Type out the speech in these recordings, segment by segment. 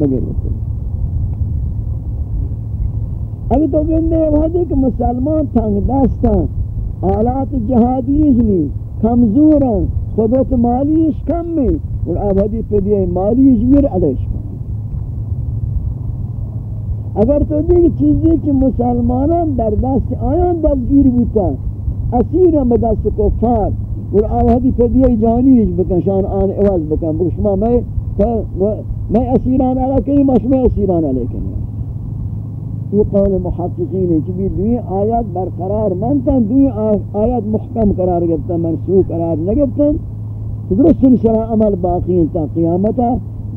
بگیر ابھی تو گندے وحدی کہ مسلمان تنگ دستان آلات جہادیش نہیں کمزورن خودت مالیش کم میں اور آبادی پہ دیئے مالیش میر علیش کم اگر تو دیکھ چیزی کہ مسلمانان در دست آیان دستگیر بوتا اسیران بدست کفار، اور آبادی پہ دیئے جانیش بکن، شان آن عوض بکن بکشما میں میں اسیران علیکن مشمع اسیران علیکن یہ قول محققین ہے چبی دوئی آیات برقرار منتا دوئی آیات محکم قرار گفتا منسوخ قرار نگفتا درست سرا عمل باقی تا قیامتا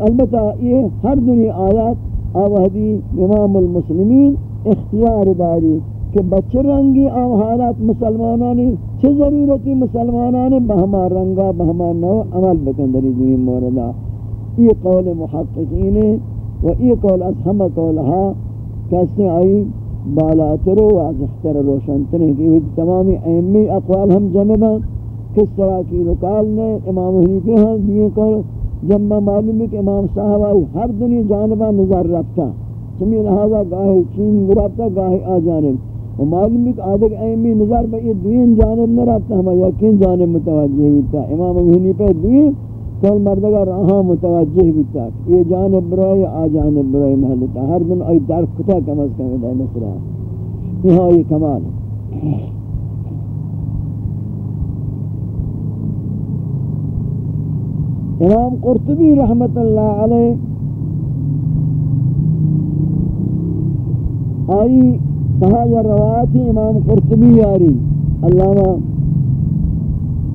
البتہ یہ ہر دنی آیات آوہدی امام المسلمین اختیار داری کہ بچے رنگی آو حالات مسلمانانی چھ ضرورتی مسلمانانی، بہما رنگا، بہما نو عمل بکندری دوئی موردہ یہ قول محققین و یہ قول از ہم قولہا کیسے آئی بالاتر و واضحتر روشنتر ہیں کہ تمامی ایمی اقوال ہم جمع بان کس طرح کی رکال نے امام حنیفی ہاں دیئے کر جمع معلوم ہے کہ امام صاحب آئی ہر دنیا جانبہ نظر رکھتا سمی لہذا گاہی چین رکھتا گاہی آ جانب۔ و معلوم ہے کہ آدھے ایمی نظر بہ یہ دوین جانب نہ رکھتا ہمیں یقین جانب متوجہ ہوتا امام حنیفی دوین کل مردگا رہا متوجہ بھی تک یہ جانب برائی آ جانب برائی محلتا ہر دن آئی در کتا کم از کم ادائی مصرہ یہاں یہ کمال. امام قرطبی رحمت اللہ علیہ آئی کہا یا روایت امام قرطبی یاری علامہ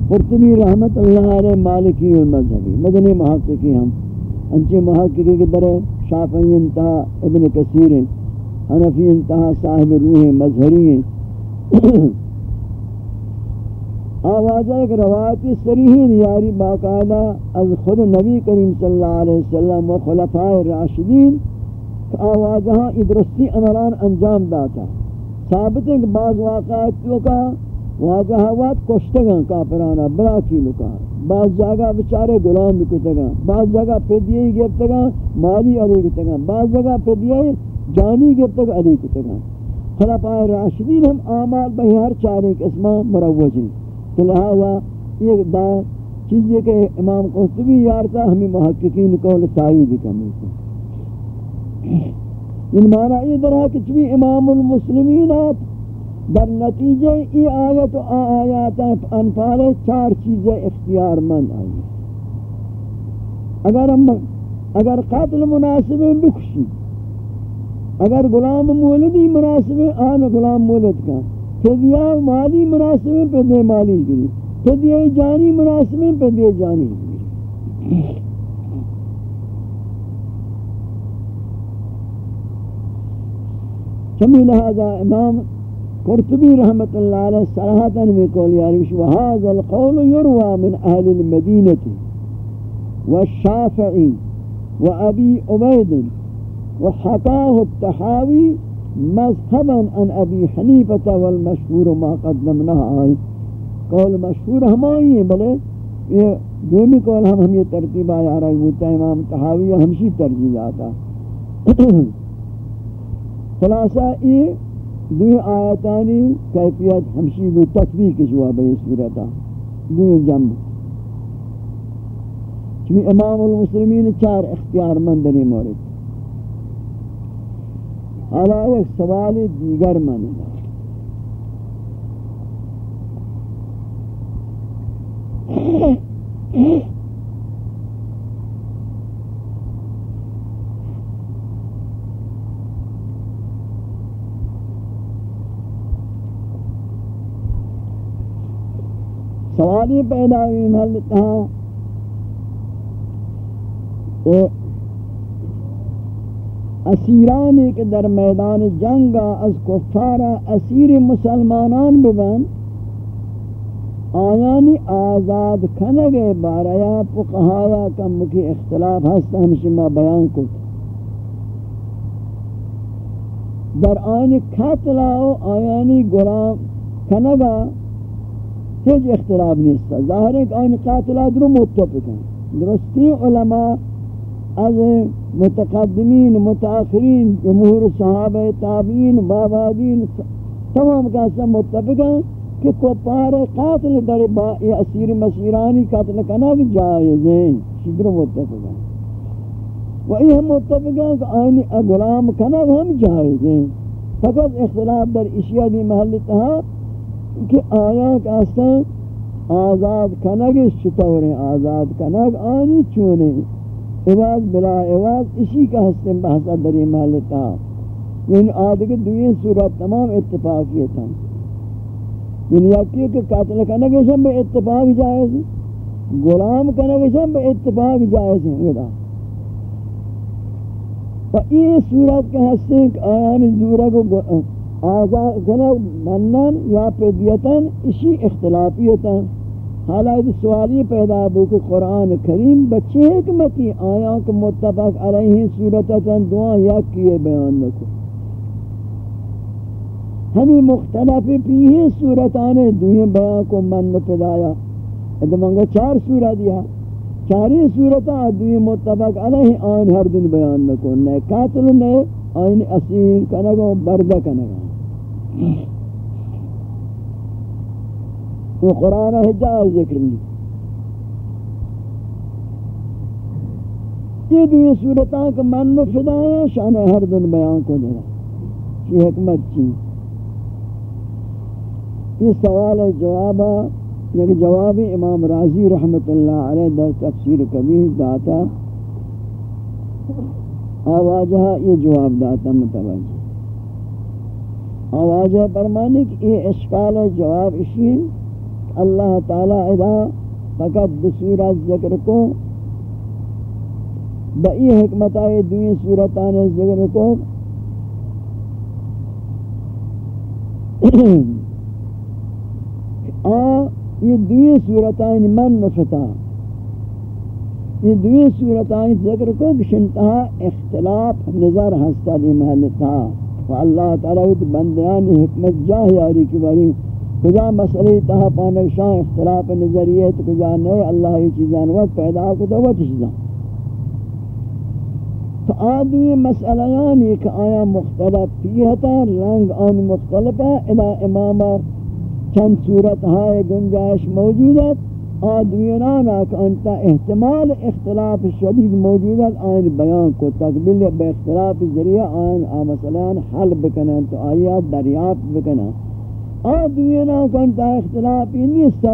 قرطبی رحمت اللہ علیہ مالکی المذہبی مدنی محققی ہم۔ انچے محققی کے در شافعی انتہا ابن کثیر ہیں، حنفی انتہا صاحب روح مظہری ہیں۔ آوازہ ایک روایتی سریحین یاری باقاعدہ از خود نبی کریم صلی اللہ علیہ وسلم و خلفاء راشدین آوازہ ادرستی امران انجام داتا۔ ثابت ہے کہ بعض واقعات تو کا واجہ وات کشتگاں، کافرانا بلا کی لکار بعض جگہ بچارے غلام بکتگاں، بعض جگہ پیدیے گرتگاں، مالی علی کتگاں بعض جگہ پیدیے جانی گرتگ علی کتے کتگاں خلفاء راشدین ہم اعمال بہر چارے قسمہ مروج ہیں۔ تو لہذا یہ دا چیز یہ کہ امام قرطبی یارتا ہمیں محققین قول تائید کا ملتا ان معنی یہ درہ کہ چوی امام المسلمین آپ در نتیجہ ای آیت و آیات انفال چار چیزیں اختیار مند آئی اگر ہم اگر قتل مناسب بکشی۔ اگر غلام مولدی مناسب آن غلام مولد کا۔ فدیہ مالی مناسب پہ دے مالی گری۔ فدیہ جانی مناسب پہ دے جانی گری۔ چمی لہذا امام قرطبی رحمت اللہ علیہ صراحتاً میں قول یاریش وهذا القول يروى من أهل المدینة والشافعی وابی عبید وحقاه التحاوی مذهبا عن ابی حنیفة والمشهور ما قدمناه آئی. قول مشہور ہمائی ہیں بلے یہ دومی قول ہم ہم یہ ترتیب آیا ہوتا ہے امام تحاوی ہمشی ترجیح آتا. خلاصہ یہ دوی آیتانی کیفیت ہمشی بھی تطبیق جواب ہے صورتا. دوی جنب. چمی امام المسلمین چار اختیار مندنی مورد. حالا ایک سوال دیگر مند سوالی پیدا ہوئی محلتا کہ اسیرانی کے در میدان جنگا از کفارا اسیر مسلمانان ببن۔ آیانی آزاد کنگے باریا فقہایا کم کی اختلاف ہستا ہمشی ما بیان کو در آیانی قتلاو آیانی گرام کنگا۔ ہیچ اختلاف نہیں ظاہر ہے کہ آئین قاتلات رو متفق ہیں درستی علماء از متقدمین متاخرین جمہور صحابہ تابعین بابادین تمام کا سب متفق ہیں کہ کفار قاتل در با اسیر مسیرانی قتل کنا بھی جائز ہیں شدر متفق ہیں و یہ متفق ہیں کہ آئینی غلام کنا ہم جائز ہیں فقط اختلاف در اشیاء دی محل تہا کہ آیا کا آزاد کنگ اس چطور ہیں؟ آزاد کنگ آنی چونے عوض بلا عوض اسی کا حسن بحثہ دری محلتا یعنی آدھگی دوئی صورت تمام اتفاقیت ہیں یعنی یکی کہ قاتل کرنے شم بے اتفاق جائز ہیں غلام کرنے شم بے اتفاق جائز ہیں ودا و یہ صورت کا حسن آیان زورہ کو آزاد کرنے منن یا پیدیتاً اسی اختلافیتن. اختلافیتاً حالات سوالی پیدا ہو کہ قرآن کریم بچے حکمتی آیاں کہ متفق علیہ صورتتاً دعا یا کیے بیان نکو ہمیں مختلف پیہی صورتانے دوئیں بیان کو من پدایا. ادمانگا چار صورت دیا چاری صورتاں دوئیں متفق علیہ آن ہر دن بیان نکو نئے قاتل نئے آئین اسیر کنگا بردہ کنگا. وہ قرآن حجاز ذکر نہیں یہ دیئے صورتاں کا من و فدایا شان ہر دن بیان کو دے یہ حکمت چی یہ سوال جواب لیکن یعنی جواب امام راضی رحمت اللہ علیہ در تفسیر کبیر داتا۔ آواجہ یہ جواب داتا متوجہ۔ آواجہ فرمانے کہ یہ اشکال جواب اشین اللہ تعالی ادا فقط بصورت ذکر کو، بئی حکمت آئے دوئی صورتان ذکر کو۔ آ، یہ دوئی صورتان یعنی من نفتا۔ یہ دوئی صورتان ذکر کو، بشنتہا اختلاف نظر ہستا دی محلتا و اللہ تعالی بندیان حکمت جاہی آری کی باری کجا مسئلہ تہا پانک شاہ اختلاف نظریہ تو کجا نئے اللہ یہ چیزان وقت پیدا کو تو وقت چیزان۔ تو آدمی مسئلہ یعنی کہ آیا مختلف پیہتا رنگ آن مختلف ہے ادا امام چند صورت ہائے گنجائش موجود ہے۔ آدمی نانا انتا احتمال اختلاف شدید موجود ہے آئین بیان کو تقبل بے اختلاف ذریعہ آئین آ مسئلہ حل بکنن تو آیات دریافت بکنن آدوینا کنتا اختلاف نیست.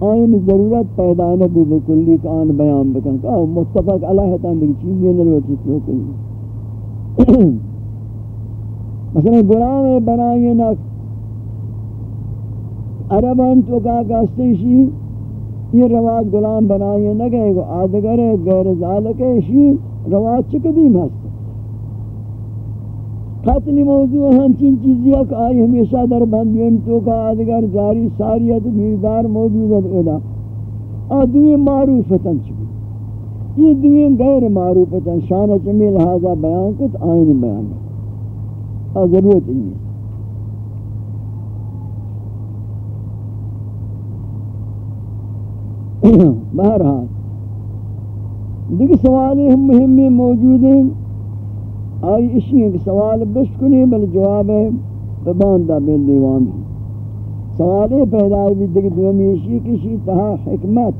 آئین ضرورت پیدا نبو بکلی کہ آن بیان بکن. کہ متفق علیہ تان دیکھ چیز نلوٹی تو کلی مثلا غلام بنائی نک عربان تو کہا کہستے شی. یہ رواج غلام بنائی نگئے گو آدگر غیر ذالک شی رواج چکدیم ہست قتل موضوع ہنچین چیزی کہ آئی ہمیشہ در بندین تو کا آدگر جاری ساریت بیردار موجود ہے ادا آدوی معروفتن چکی یہ دوی غیر معروفتن شان چمی لہذا بیان کت، آئین بیان۔ آ، ضرورت ہی ہے بہرحال دیکھ سوالی ہم مہمی موجود ہیں۔ آئی اسی ایک سوال بشکنی بل جواب ہے بباندہ بین دیوان۔ سوال پیدا بھی دیکھ دومی اسی کسی تہا حکمت۔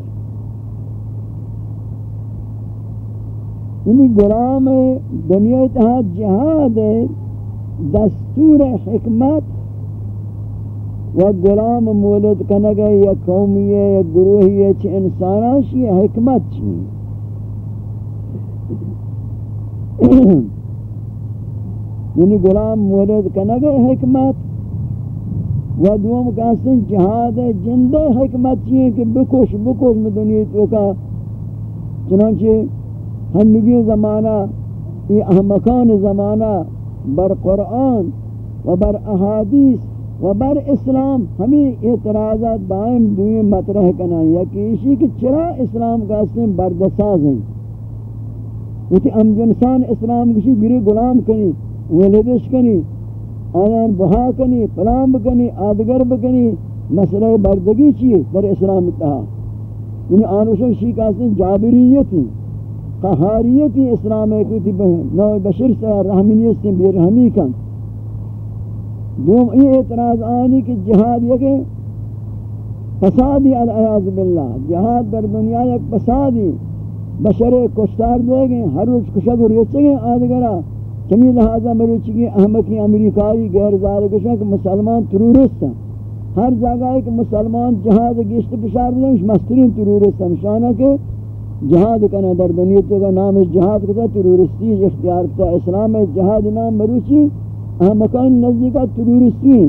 یعنی غلام دنیا تہا جہاد ہے، دستور حکمت و غلام مولد کنگے یا قومی ہے یا گروہی ہے چھ انسانا انساناشی حکمت چھ یعنی غلام مورد کنگ حکمت؟ و دوم کہستن جہاد جندہ حکمت چیئے کہ بکوش بکوش میں دنیا تو کا چنانچہ ہنگی زمانہ، یہ احمقان زمانہ، بر قرآن و بر احادیث و بر اسلام ہمیں اعتراضات دائم دوئے مطرح کنا یا کہ اسی کہ چرا اسلام کا اسلام بردساز ہیں؟ وہ تھی ام جنسان اسلام کسی گری غلام کنی، ولدش کنی، آیان بہا کنی، پلام بکنی، آدگر بکنی، مسئلہ بردگی چیئے در اسلام اتحا؟ یعنی آنوشن شیخ آسن جابریت ہیں قہاریتی اسلام ہے کوئی نو بشر سے رحمینیت سے بے رحمی کن۔ دوم یہ اعتراض آنی کہ جہاد یہ کہ فسادی العیاض باللہ، جہاد در دنیا یک فسادی بشر کشتار دے گئے، ہر روز کشک ریچے گئے، آدھگرہ چمی لہذا مروچی کی احمقی امریکائی غیر زارکشن کہ مسلمان ترورست ہیں۔ ہر جگہ کہ مسلمان جہاد گشت پشار دیں مسترین ترورست ہیں۔ شانہ کہ جہاد کنا در دنیا تو نام جہاد کتا ترورستی، اختیار کتا، اسلام جہاد نام مروچی احمقان نزدیکا ترورستی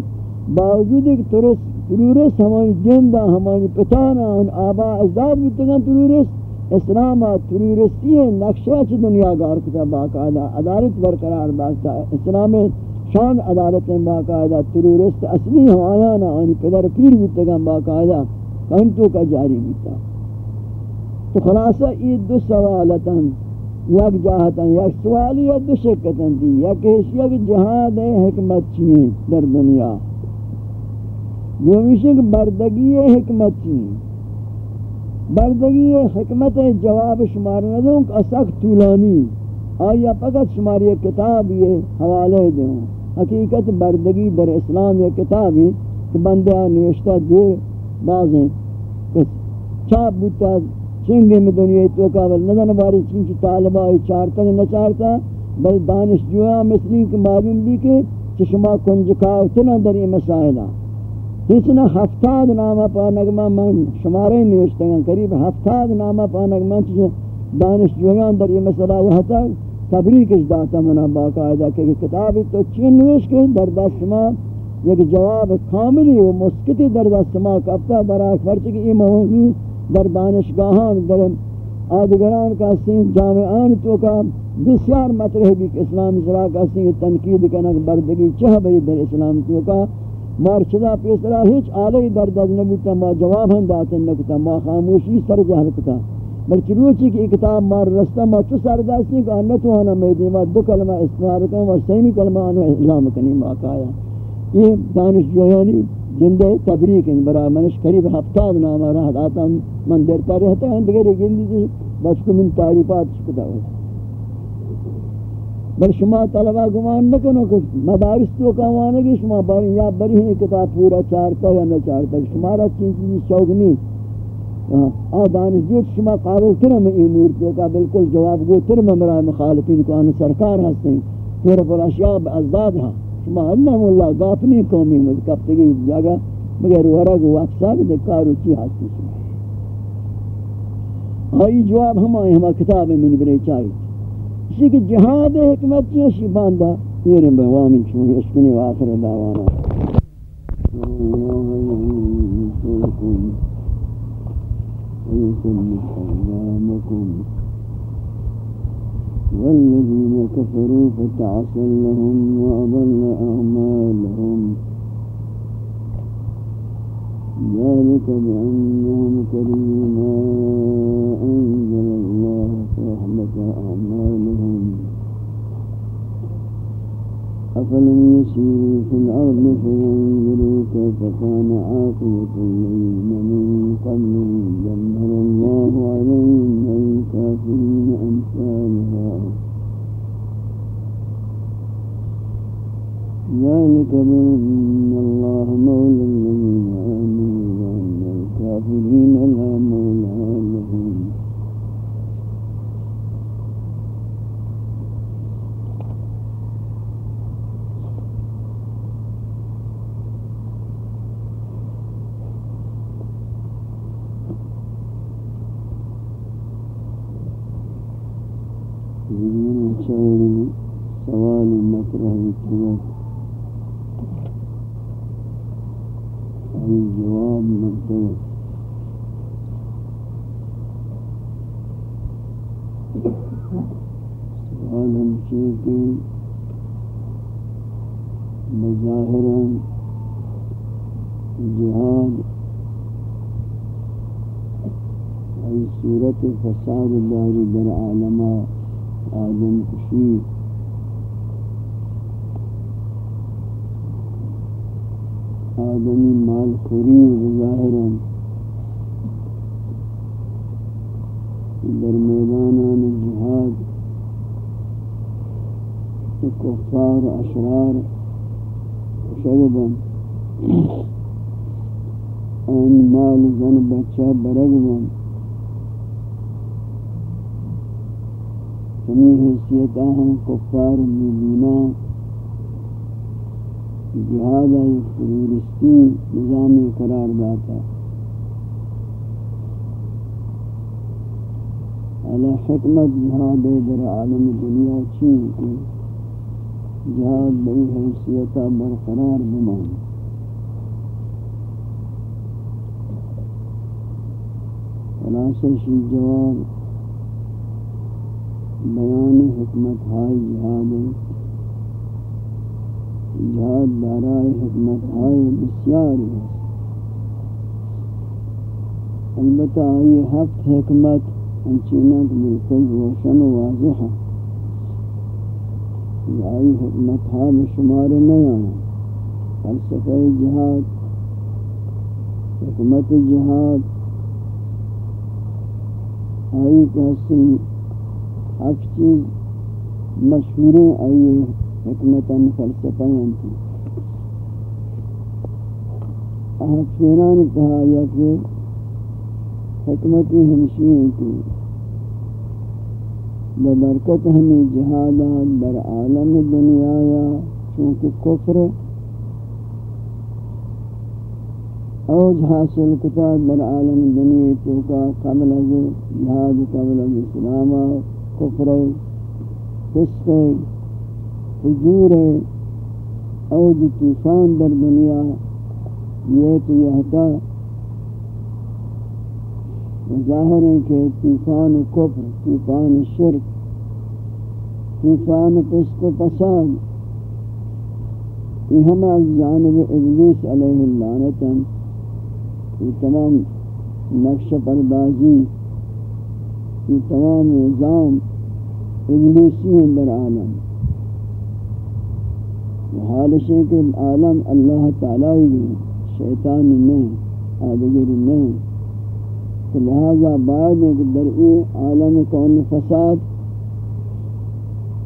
باوجود ایک ترورست ہمانی جندہ ہمانی پتانا آبا اجداد بودتگا ترورست اسلام ترورستی نقشہ چی دنیا گار کتا باقاعدہ عدالت برقرار داشتا اسلام شان عدالت باقاعدہ ترورست اصلی ہم آیانا آنی پدر پیر بیتگا باقاعدہ کنٹو کا جاری بیتا تو خلاصہ یہ دو سوالتاں یک جاہتاں یک سوالی یا دو شکتاں دی یک حیثیت جہاد ہے حکمت چیئے در دنیا؟ جو مشک بردگی حکمت چیئے بردگی حکمت جواب شمار ندوں کہ سخت طولانی آیا فقط شمار یہ کتاب یہ حوالے دوں؟ حقیقت بردگی در اسلام یہ کتاب ہے کہ بندہ نوشتہ دے بازیں چاپ بوتا چنگے میں دنیا تو کابل نظر باری چنچ طالبہ چارتا نہ چارتا، بل دانش جویا مثلی کہ معلوم بھی کہ چشمہ کنجکاو تنا در یہ مسائلہ ہچنا ہفتاد نامہ پانگمہ من شمارے نوشتے ہیں، قریب ہفتاد نامہ پا نگمہ چیزیں دانش جویان در یہ مسئلہ یہ حتا تبریکش داتا منا باقاعدہ کہ کتاب تو چین نوش کے در دست ما یک جواب کاملی و مسکتی در دست ما کبتا برای فرچ کہ یہ موضوع در دانشگاہان در آدگران کا سین جامعان تو کا بسیار مطرح بھی کہ اسلام اسرا کا سین تنقید کنک بردگی چہ بری در اسلام تو کا مارچدا پیسرا ہیچ آلے در دز نبوتا، ما جواب ہم داتن نکتا، ما خاموشی سر جہل کتا بلکہ روچی کی کتاب مار رستا ما چو سر دستی کہ انتو آنا میدی، ما دو کلمہ استعمال کریں و سیمی کلمہ آنا اسلام کنی، ما کایا۔ یہ دانش جویانی جندے تبریک ہیں برای منش قریب ہفتاد نامہ رہا داتا من درتا رہتا ہے دیگر گندی جی بس کو من تعریفات شکتا ہوتا بل شما طلبہ گمان نہ کنو کہ مدارس تو کمانے گی، شما باری یا بری ہیں کتاب پورا چارتا یا نہ چارتا شما را چین چیزی شوق نہیں آ دانش جو شما قابل ترم امور تو کا بالکل جواب گو ترم مرا مخالفین کو ان سرکار ہستیں۔ پورا پر اشیاء ازداد ہاں۔ شما انہم اللہ غافنی قومی مد کب تگی جگہ مگر ورگ و اکساب دکارو چی ہستی شما آئی جواب ہم آئے ہما کتاب میں بنے چاہیے اسی کہ جہاد حکمت کی اسی باندھا یہ یعنی رہے بہوامی چونکہ اس کنی واخر دعوانا. والذين كفروا فتعصل لهم وأضل أعمالهم. ذلك بأنهم كرهوا ما أنزل الله فأحبط أعمالهم. أفلم يسيروا في الأرض فينظروا كيف كان عاقبة الذين من قبلهم دمر الله عليهم الكافرين أمثالها. ذلك بأن الله مولى الذين آمنوا وأن الكافرين لا مولى عن الجواب مبتدأ سوال ہمشے کے بظاہراً جہاد ای صورت فساد الله در عالم آدم کشید آدمی مال خوری ظاہر در میدانان جہاد، کفار، اشرار شغبن ان مال زن بچہ برگبن ہمیں حیثیت ہم کفار مبینہ جہاد فلورستی نظام قرار داتا۔ علی حکمت جہاد در عالم دنیا چین کی جہاد بئی حیثیتا برقرار بمان خلاصہ جواب، بیان حکمت ہائی جہاد۔ جہاد برائے حکمت آئے بسیاری البتہ یہ ہفت حکمت انچینک بالکل روشن و واضح ہے آئی حکمت ہاں شمار نہیں آیا فلسفہ جہاد حکمت جہاد آئی کہ ہفت چیز مشہوریں آئی حکمتاً فلسفہ انتی اہت فیران کہا یا کہ حکمتی ہمشی ہیں ببرکت ہمیں جہادات بر عالم دنیا یا چونکہ کفر اوج حاصل کتا بر عالم دنیا تو کا قبل از جہاد، قبل از اسلام، کفر، فسق حجور اوج طوفان در دنیا یہ تو یہ تھا ظاہر ہے کہ طوفان کفر طوفان شرک طوفان پسک و پساد یہ ہم از جانب ابلیس علیہ اللعنتا یہ تمام نقش پردازی یہ تمام نظام ابلیسی ہیں در عالم. حالش ہے کہ عالم اللہ تعالی کی شیطان نہیں آدگر نہیں تو لہذا بعد ایک درئی عالم کون فساد،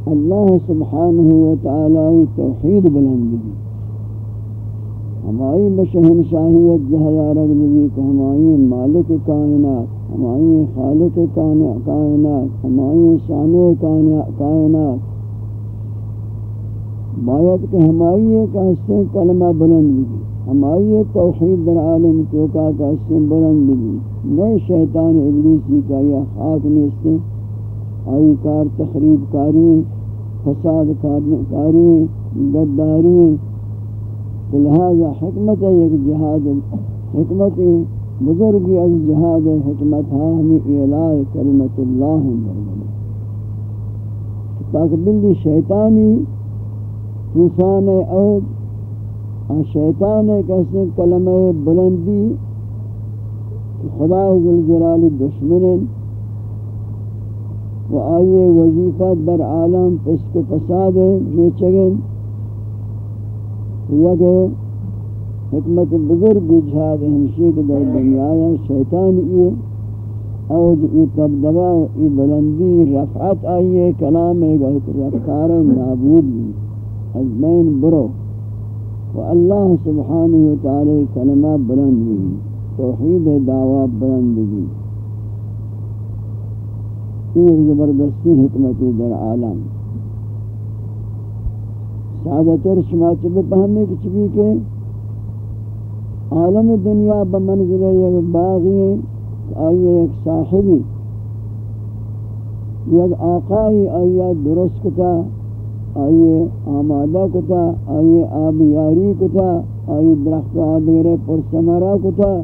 اللہ سبحانہ وتعالی توحید بلند ہماری بشہن شاہیت جہیا رگ بھی کہ ہماری مالک کائنات ہماری خالق کائنات ہماری شان کائنات باید کہ ہماری ایک حصے کلمہ بلند بھی ہماری توحید در عالم توقع کا حصے بلند بھی نئے شیطان ابلیسی کا یا خاک نیستے آئی کار تخریب کاری، فساد کاری گداری لہذا حکمت ایک جہاد، حکمت بزرگی از جہاد، حکمت ہمی اعلاء کلمت اللہ۔ تاکہ بلی شیطانی طوفان اود شیطان کیسے کلمہ بلندی خدا ذوالجلال دشمن و آئیے وظیفت بر عالم پسک و فساد یہ چگن یا کہ حکمت بزرگ جہاد ہمشی کے در دنیا شیطان یہ اوج ای تبدبا ای بلندی، رفعت آئیے کلام رفتار نابود۔ بھی از بین برو. و اللہ سبحانہ وتعالی کلمہ بلند بھی توحید دعوی بلند بھی یہ زبردستی حکمتی در عالم. سعادتر شما چبے پہنے کی چبی کے؟ عالم دنیا بمنزل یک باغی آئیے ایک صاحبی. یک آقای آئیے درست کتا آئیے آمادہ کتا آئیے آبیاری کتا آئیے درخت آدھگرے پر سمرا کتا۔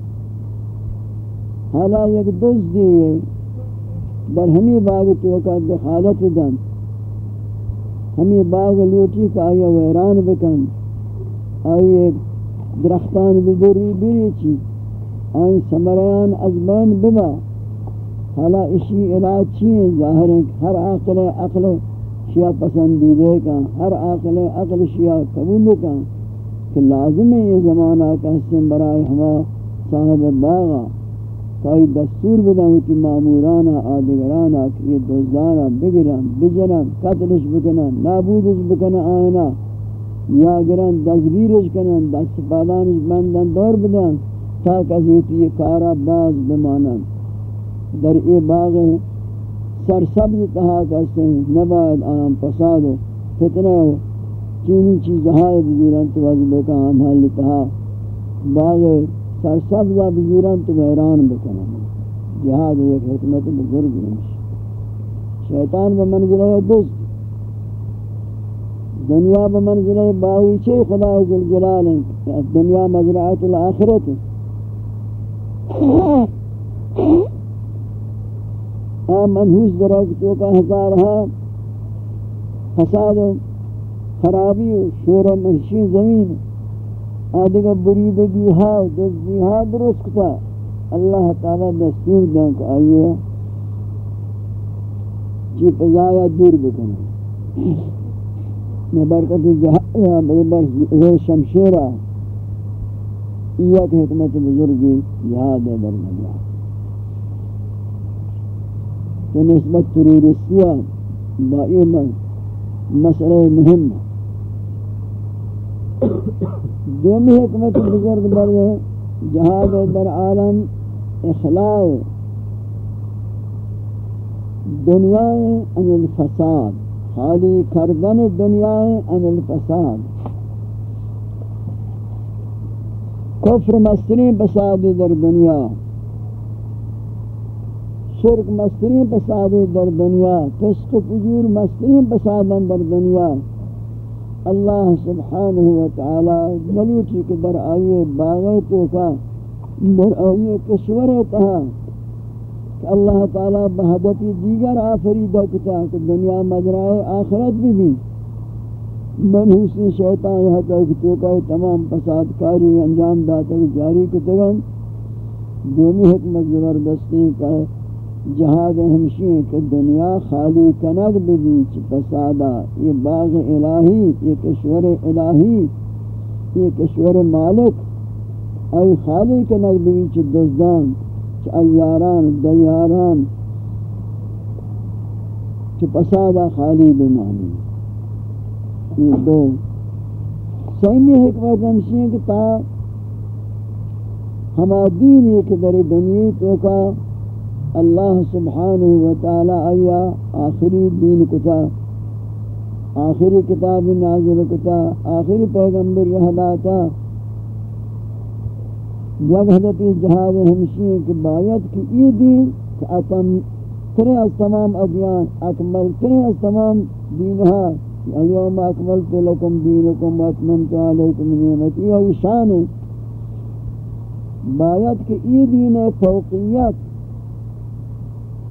حالا یک دوز دیئے، در ہمی باغ توقع دخالت دن۔ ہمی باغ لوٹی کا آئیے ویران بکن۔ آئیے درختان ببری بری چی آئیے سمریان ازبین ببا۔ حالا اسی علاج چیئے؟ ظاہر ہیں ہر عقل عقل شیعہ پسندیدے کا ہر عقل عقل شیعہ قبول کا کہ لازم ہے یہ زمانہ کا حسن برائے ہما صاحب باغا کئی دستور بدن ہوتی معمورانا آدگرانا کہ یہ دوزدانا بگرن بجنن قتلش بکنن، نابودش بکنن آئینا یا گرن دزگیرش کنن، دست پادانش بندن دور بدن تا کسی یہ کارا باز بمانن۔ در ای باغ سرسبز تہا کہتے ہیں نباید آم پساد و فتنہ ہو چینی چیزہائی بزورن تو وزبے کا آم حال تہا۔ باغ سرسبزہ بزورن تو بحران بکنن جہاد ایک حکمت بزرگ نمش شیطان بمنزلہ دوست۔ دنیا بمنزلہ باغی چھے خدا عزالجلال ہیں؟ دنیا مزرعت الاخرت آم منحوس درک تو کا ہزار ہاں حساد خرابی و شور و محشی زمین۔ آدھگا بریدگی ہا و دزدی ہا درست کتا اللہ تعالی دستور دیں کہ آئیے جی چی پزایا دور بکنے میں برکت جہاں بر شمشیرہ ایک حکمت بزرگی جہاد در مجھا کہ نسبت تروریسیہ با ایمان مسئلہ مهم دومی حکمت بزرگ بر جہاد در عالم اخلاع دنیا ان الفساد خالی کردن دنیا ان الفساد. کفر مستری بساد در دنیا. شرک مسترین پساد در دنیا فسق فجور مسترین پساد در دنیا۔ اللہ سبحانہ وتعالی ملوٹی کے در آئیے باغی تو کا در آئیے کشور تہا۔ کہ اللہ تعالی بہدتی دیگر آفریدہ کتا، کہ دنیا مجرائے آخرت بھی بھی منحوسی شیطان یہاں تک تو تمام پساد کاری انجام داتا جاری کتگن۔ دومی حکمت زبردستی کا جہاد ہمشی کہ دنیا خالی کنگ بھی فسادا یہ باغ الہی، یہ کشور الہی، یہ کشور مالک ای خالی کنگ بھی دزدان چ ایاران، دیاران چ فسادا خالی بمانی یہ دو۔ سیمی حکمت ہمشی کہ تا ہما دین ایک در دنیا تو کا اللہ سبحانہ وتعالی آیا، آخری دین کتا، آخری کتاب نازل کتا، آخری پیغمبر رہلاتا جب حدثی جہاد ہمشی کہ باید کہ یہ دین کہ اتم ترے از تمام ادیان اکمل، ترے از تمام دینہا اليوم اکملت لکم دینکم واتممت علیکم نعمتی یہ شان ہے۔ باید کہ یہ دین فوقیت۔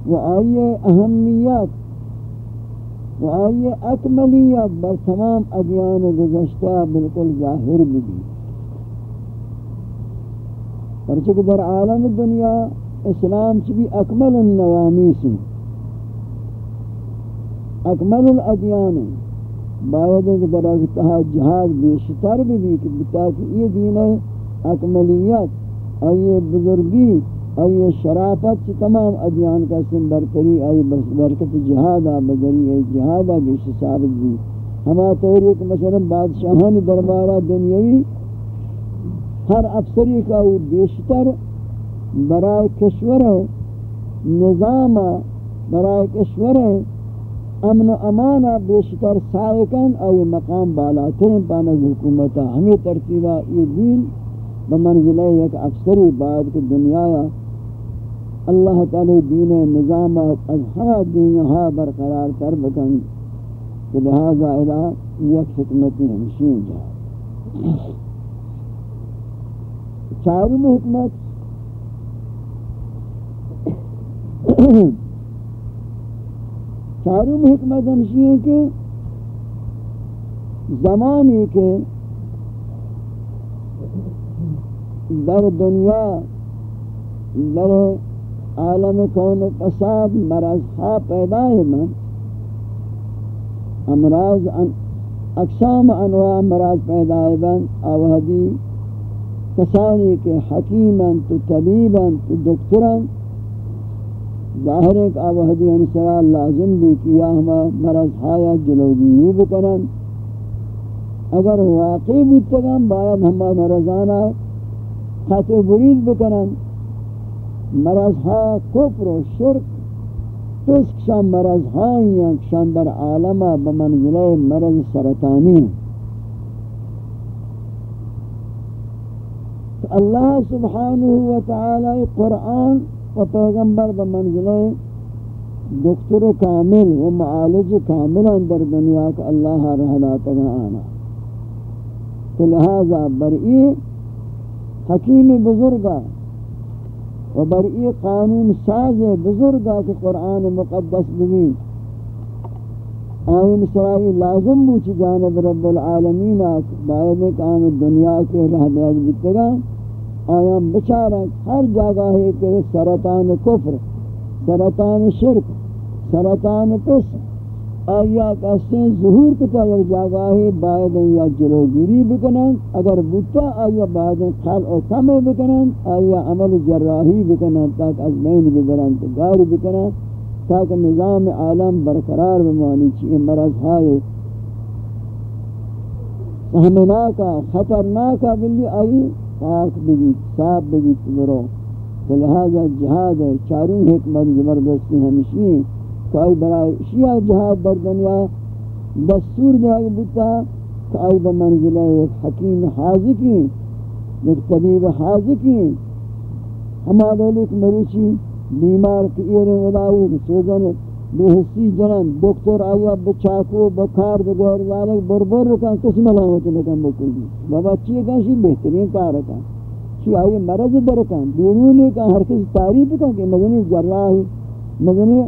و آئیے اہمیت، و آئیے اکملیت بر تمام ادیان گزشتہ بالکل ظاہر بھی پرچہ در عالم دنیا اسلام چی اکمل النوامیس اکمل الادیان باید ہے کہ در اگتہا جہاد بیشتر بھی بھی کہ تاکہ یہ دین اکملیت۔ آئیے بزرگی آئی شرافت تمام ادیان کا سن برتری، آئی برکت جہادہ بگری آئی جہادہ گشت ثابت بھی ہما طوری کہ مثلا بادشاہان دربارہ دنیاوی، ہر افسری کا وہ بیشتر برائے کشور ہے، نظام برائے کشور ہے، امن و امانہ بیشتر سائکن اور مقام بالاتر پانک حکومتہ ہمیں ترتیبہ یہ دین بمنزلہ یک افسری بعد کی دنیا اللہ تعالی دین نظام از ہر دین ہا برقرار کر بکن کہ لہذا الہ یک حکمتی ہمشین جا۔ چارم حکمت چارم حکمت ہمشین کہ زمانی کے در دنیا در عالم کون فساد مرض خواه پیدا ہے من؟ امراض اقسام انواع مرض پیدا ہے من؟ آوہدی کسانی کے حکیمن، تو طبیبن، تو دکترن. ظاہر ہے کہ آوہدی انسرا لازم بھی کیا ہما مرض حایت جلوگی بکنن. اگر واقعی بودتگم باید ہما مرضانا خطع برید بکنن. مرض ها کفر و شرک. تسک مرض هایی یعنی ہیں شان در عالم بمنزلہ مرض سرطانی. اللہ سبحانہ و تعالی قرآن و پیغمبر بمنزلہ دکتر کامل و معالج کامل اندر دنیا کا اللہ رحلات آنا تو لہذا برئی حکیم بزرگا و برئی قانون ساز بزرگا کہ قرآن مقدس بھی آئین سرائی لازم بوچی جانب رب العالمین باید ایک آن دنیا کے رہ دیگ بتگا. آیام بچارا ہر جگہ ہے کہ سرطان کفر، سرطان شرک، سرطان قسم آیا کسی ظہور کتا یک جگہ ہے باید یا جلوگیری بکنن۔ اگر بوتا آیا باید خل و کم بکنن، آیا عمل جراحی بکنن تاک از بین ببرن تگار بکنن تاک نظام عالم برقرار بمانی چیئے مرض ہائے سہمناکا، خطرناکا بلی آئی، پاک بگی صاف بگی تمرو تو لہذا جہاد ہے چاروں حکمت زبردستی ہمشی کہ آئی برای شیعہ جہاد بر دنیا دستور دے آئی بتا کہ بمنزلہ ایک حکیم حاضقی ایک طبیب حاضقی ہمارے لیے مروچی بیمار کی ایرے ودائی سوزن بے حسی جنن دکتر آیا بچاکو بکار دو گوھر والک بربر رکن، کس ملامت لکن بکلی بابا چیئے کن؟ شی بہترین کار رکن چی آئی مرض درکن بیرونی کن، ہر کسی تعریف کن کہ مدنی جراحی، مدنی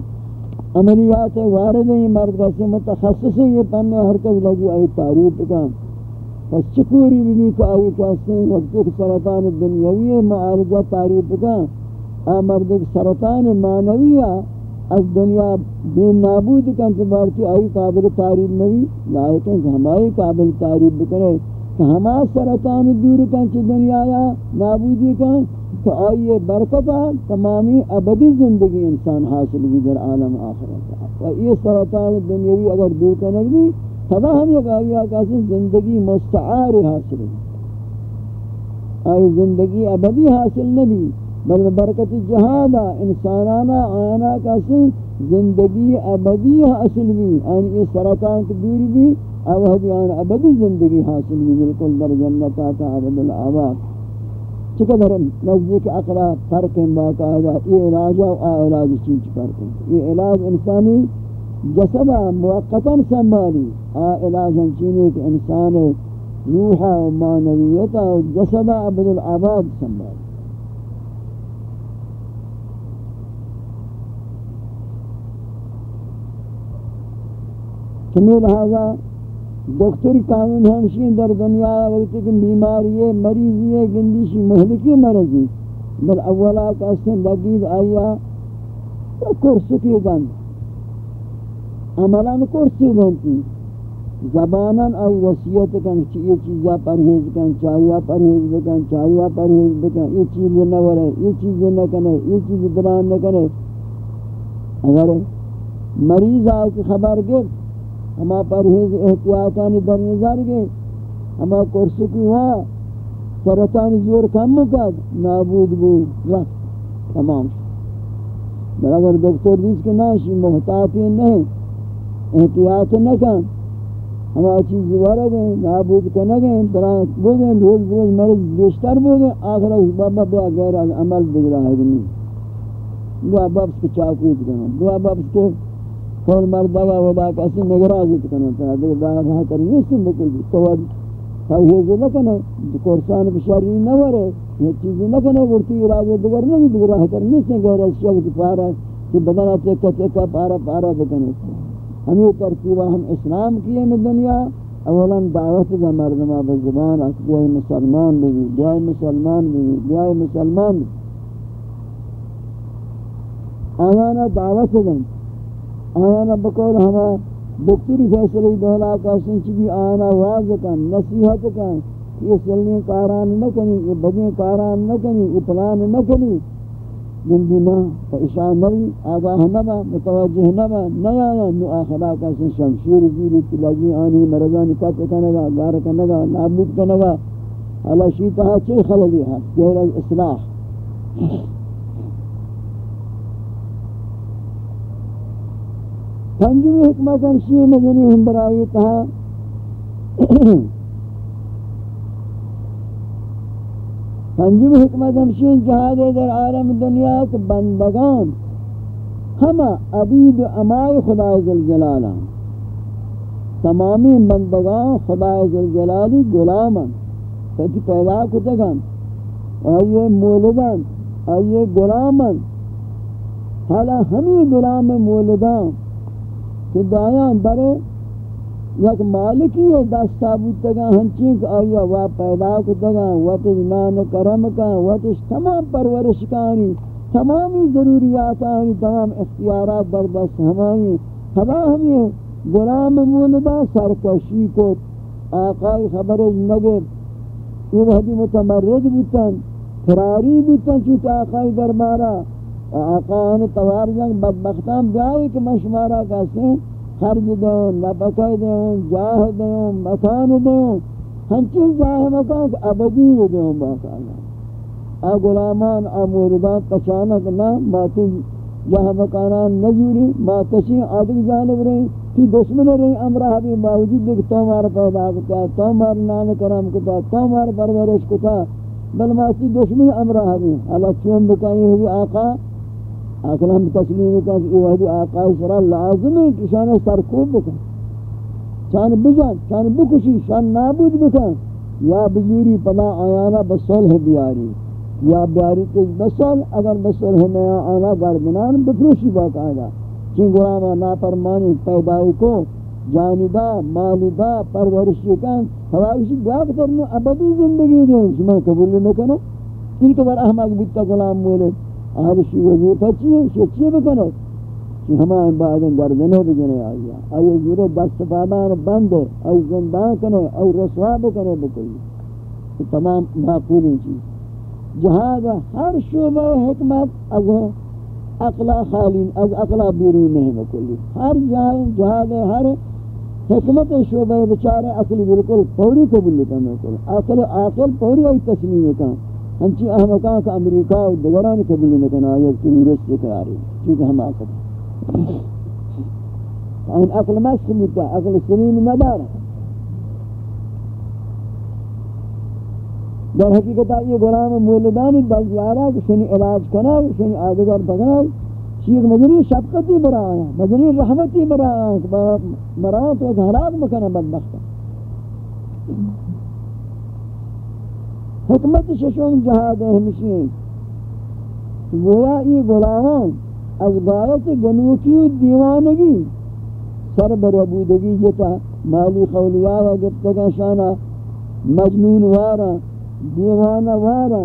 عملیات وارد ہیں، مرد کسی متخصص ہیں، یہ پننے ہر کس لگی آئی تعریف کن پس چکوری بھی کہ آئی کسی وقت سرطان دنیاوی معالجہ تعریف کن آمرد سرطان معنویہ از دنیا بین نابود کن تو بارتی آئی قابل تعریب نبی، لائق ہیں کہ ہمائی قابل تعریب بکنے ہما سرطان دور کن چی دنیا یا نابودی کن تو آئی برکتا تمامی ابدی زندگی انسان حاصل بھی در عالم آخرت و یہ سرطان دنیاوی اگر دور کنگ بھی تبا ہم یک آئی آکاسی زندگی مستعار حاصل بھی آئی زندگی ابدی حاصل نبی بل برکت جہادا انسانانا، آنا کسی زندگی ابدی حاصل بھی آن یہ سرطان کی دوری بھی اوہدی آن ابدی زندگی حاصل بھی بالکل در جنتا تا عبد العباد. چقدر نزدیک اقرا فرق باقاعدہ یہ علاج و علاج چیز فرق. یہ علاج انسانی جسدہ موقتا سنبھالی آ علاج چینے کہ انسان روحا و معنویتا و جسدہ عبد العباد سنبھالی چمی لہذا دکتری قانون ہمشین در دنیا وقتی کہ بیماری ہے مریضی ہے گندیشی محلکی مرضی بل اولا کسن لگید آیا کرسکی دن عملا کرسی دنتی زباناً آئی وسیعت کن یہ چیزا پرہیز کن چاہیا پرہیز بکن چاہیا پرہیز بکن. یہ چیز نہ ورے یہ چیز نہ کنے یہ چیز بران نہ کنے اگر مریض آئے کی خبر گفت ہما پرہیز احتیاطانی در نظر گئے ہما کرسکی ہوا سرطان زور کم مکد نابود بود، رفت، تمام بل اگر دکتر دیس کے ناشی، محتاطی نہیں احتیاط نکن ہما چیز وارد ہیں، نابود کا نگیں بران بودیں روز روز مرض بیشتر بودیں آخر اس بابا بیا غیر عمل بگرا ہے دنی بیا بابس کے چاکویت کرنا بیا بابس کے کون مرد آگا وہ باک اسی نگرازت کرنا تھا دیکھ باہر رہا کر نیستم بکل دی تو ود فیض نکنه کورسان بشاری نوره یہ چیزی نکنه ورتی ارادے دیگر نہیں دیگر رہا کر نیستم غیر از شخص پارا، کہ بدن تکا تکا پارا پارا بکنے۔ ہم یہ ترتیبہ ہم اسلام کیے میں دنیا۔ اولا دعوت دا مردمہ بزبان اکبیائی مسلمان بھی بیائی مسلمان بھی بیائی مسلمان بھی۔ آیانا دعوت دن آنا بقول ہما دکتری فیصلہ دولا کا سنچ بھی آنا واضح کن، نصیحت کن، یہ سلنی کاران نہ کنی، یہ بدیں کاران نہ کنی، یہ پلان نہ کنی۔ جندی نہ فإشاء نبی آگاہ نبا متوجہ نبا نیا نو آخرا کا شمشیر زیری تلگی آنی مرضان کت کنگا گار کنگا نابود کنگا علا شیطہ چی خلقی ہے غیر الاصلاح پنجمی حکمت ہمشی مدنی ہم برائی تہا پنجمی حکمت ہمشی جہاد در عالم دنیا کے بندگان۔ ہما عبید و امائی خدا ذلجلالہ تمامی بندگان خدا ذلجلالی غلامان کتی پیدا کتگان آئیے مولدان آئیے غلامان حالا ہمیں غلام مولدان کہ برے یک مالکی ہے دست ثابت تگا ہنچین کہ آیا وا پیدا کتگا واتش نان کرم کا واتش تمام پرورش کانی، تمامی ضروریات آنی، تمام اختیارات بردست ہمانی ہما ہمیں غلام مولدہ سرکشی کو آقای خبر نگر یہ وحدی متمرد بودتن، فراری بودتن چوتا آقای دربارا آقایان توار جنگ بدبختان بیائی کہ مشمارا کہتے ہیں خرج دیں نبکہ دیں جاہ دیں مکان دیں ہنچین جاہ مکان کہ ابدی دیں باقالا آ غلامان، آ موردان قچانک نا باتی جاہ مکانان نزوری باتشی آدھر جانب رہی تی دشمن رہی امرہ بھی باوجود دیکھ تو مار پیدا کتا، تو مار نان کرم کتا، تو مار پرورش کتا. بل ماتی دشمن امرہ بھی اللہ چون بکائی ہوئی آقا اگر ہم تسلیم کا کہ وہ بھی آقا سرا لازم ہے کہ شان سرکوب بکن۔ شان بجان، شان بکشی، شان نابود بکن۔ یا بزوری پدا آیانا بصلح بیاری۔ یا بیاری کس بسل اگر بصلح نیا آنا گردنان بفروشی باقا آگا چین غلاما ناپرمانی پیدائی کو، جانبا مالبا پرورشی کن ہوائی بیاب کرنے ابدی زندگی دیں شما قبول نکنو۔ ان کے بار احمد بیتا غلام مولد۔ آرشی وظیفہ چیئے شی چیئے بکنو؟ کہ ہمیں بعدن گردنے بجنے آئیا آئی زیر دست پادان بند ہے آئی زندان کنے آئی رسوا بکنے بکلی تمام معقولی چیز جہاد ہر شعبہ حکمت از اقلا خالی از اقلا بیرون نہیں بکلی ہر جہاد ہر حکمت شعبہ بچارے اقلی بالکل پوری قبول کرنے کو اقل اقل پوری آئی تسلیم کرنے ہنچی احمقان کا امریکہ و دگران قبول نکن آیت کی ورس اقراری چیز ہم آقب ان یعنی اقل مسخ بودتا اقل سلیم ندارا در حقیقت یہ غلام مولدانی دل زیارہ کہ شنی علاج کنا شنی آدگر بگنا چیز مدنی شفقتی برا آیا مدنی رحمتی برا آیا مرا تو حراق مکنا بدبختا حکمت ششم جہاد ہمشین گویا یہ غلامان از باعث گنوکی و دیوانگی۔ سر بربودگی جتا، مالی خولیاء گفتگا شانا، مجنون وارا دیوان وارا۔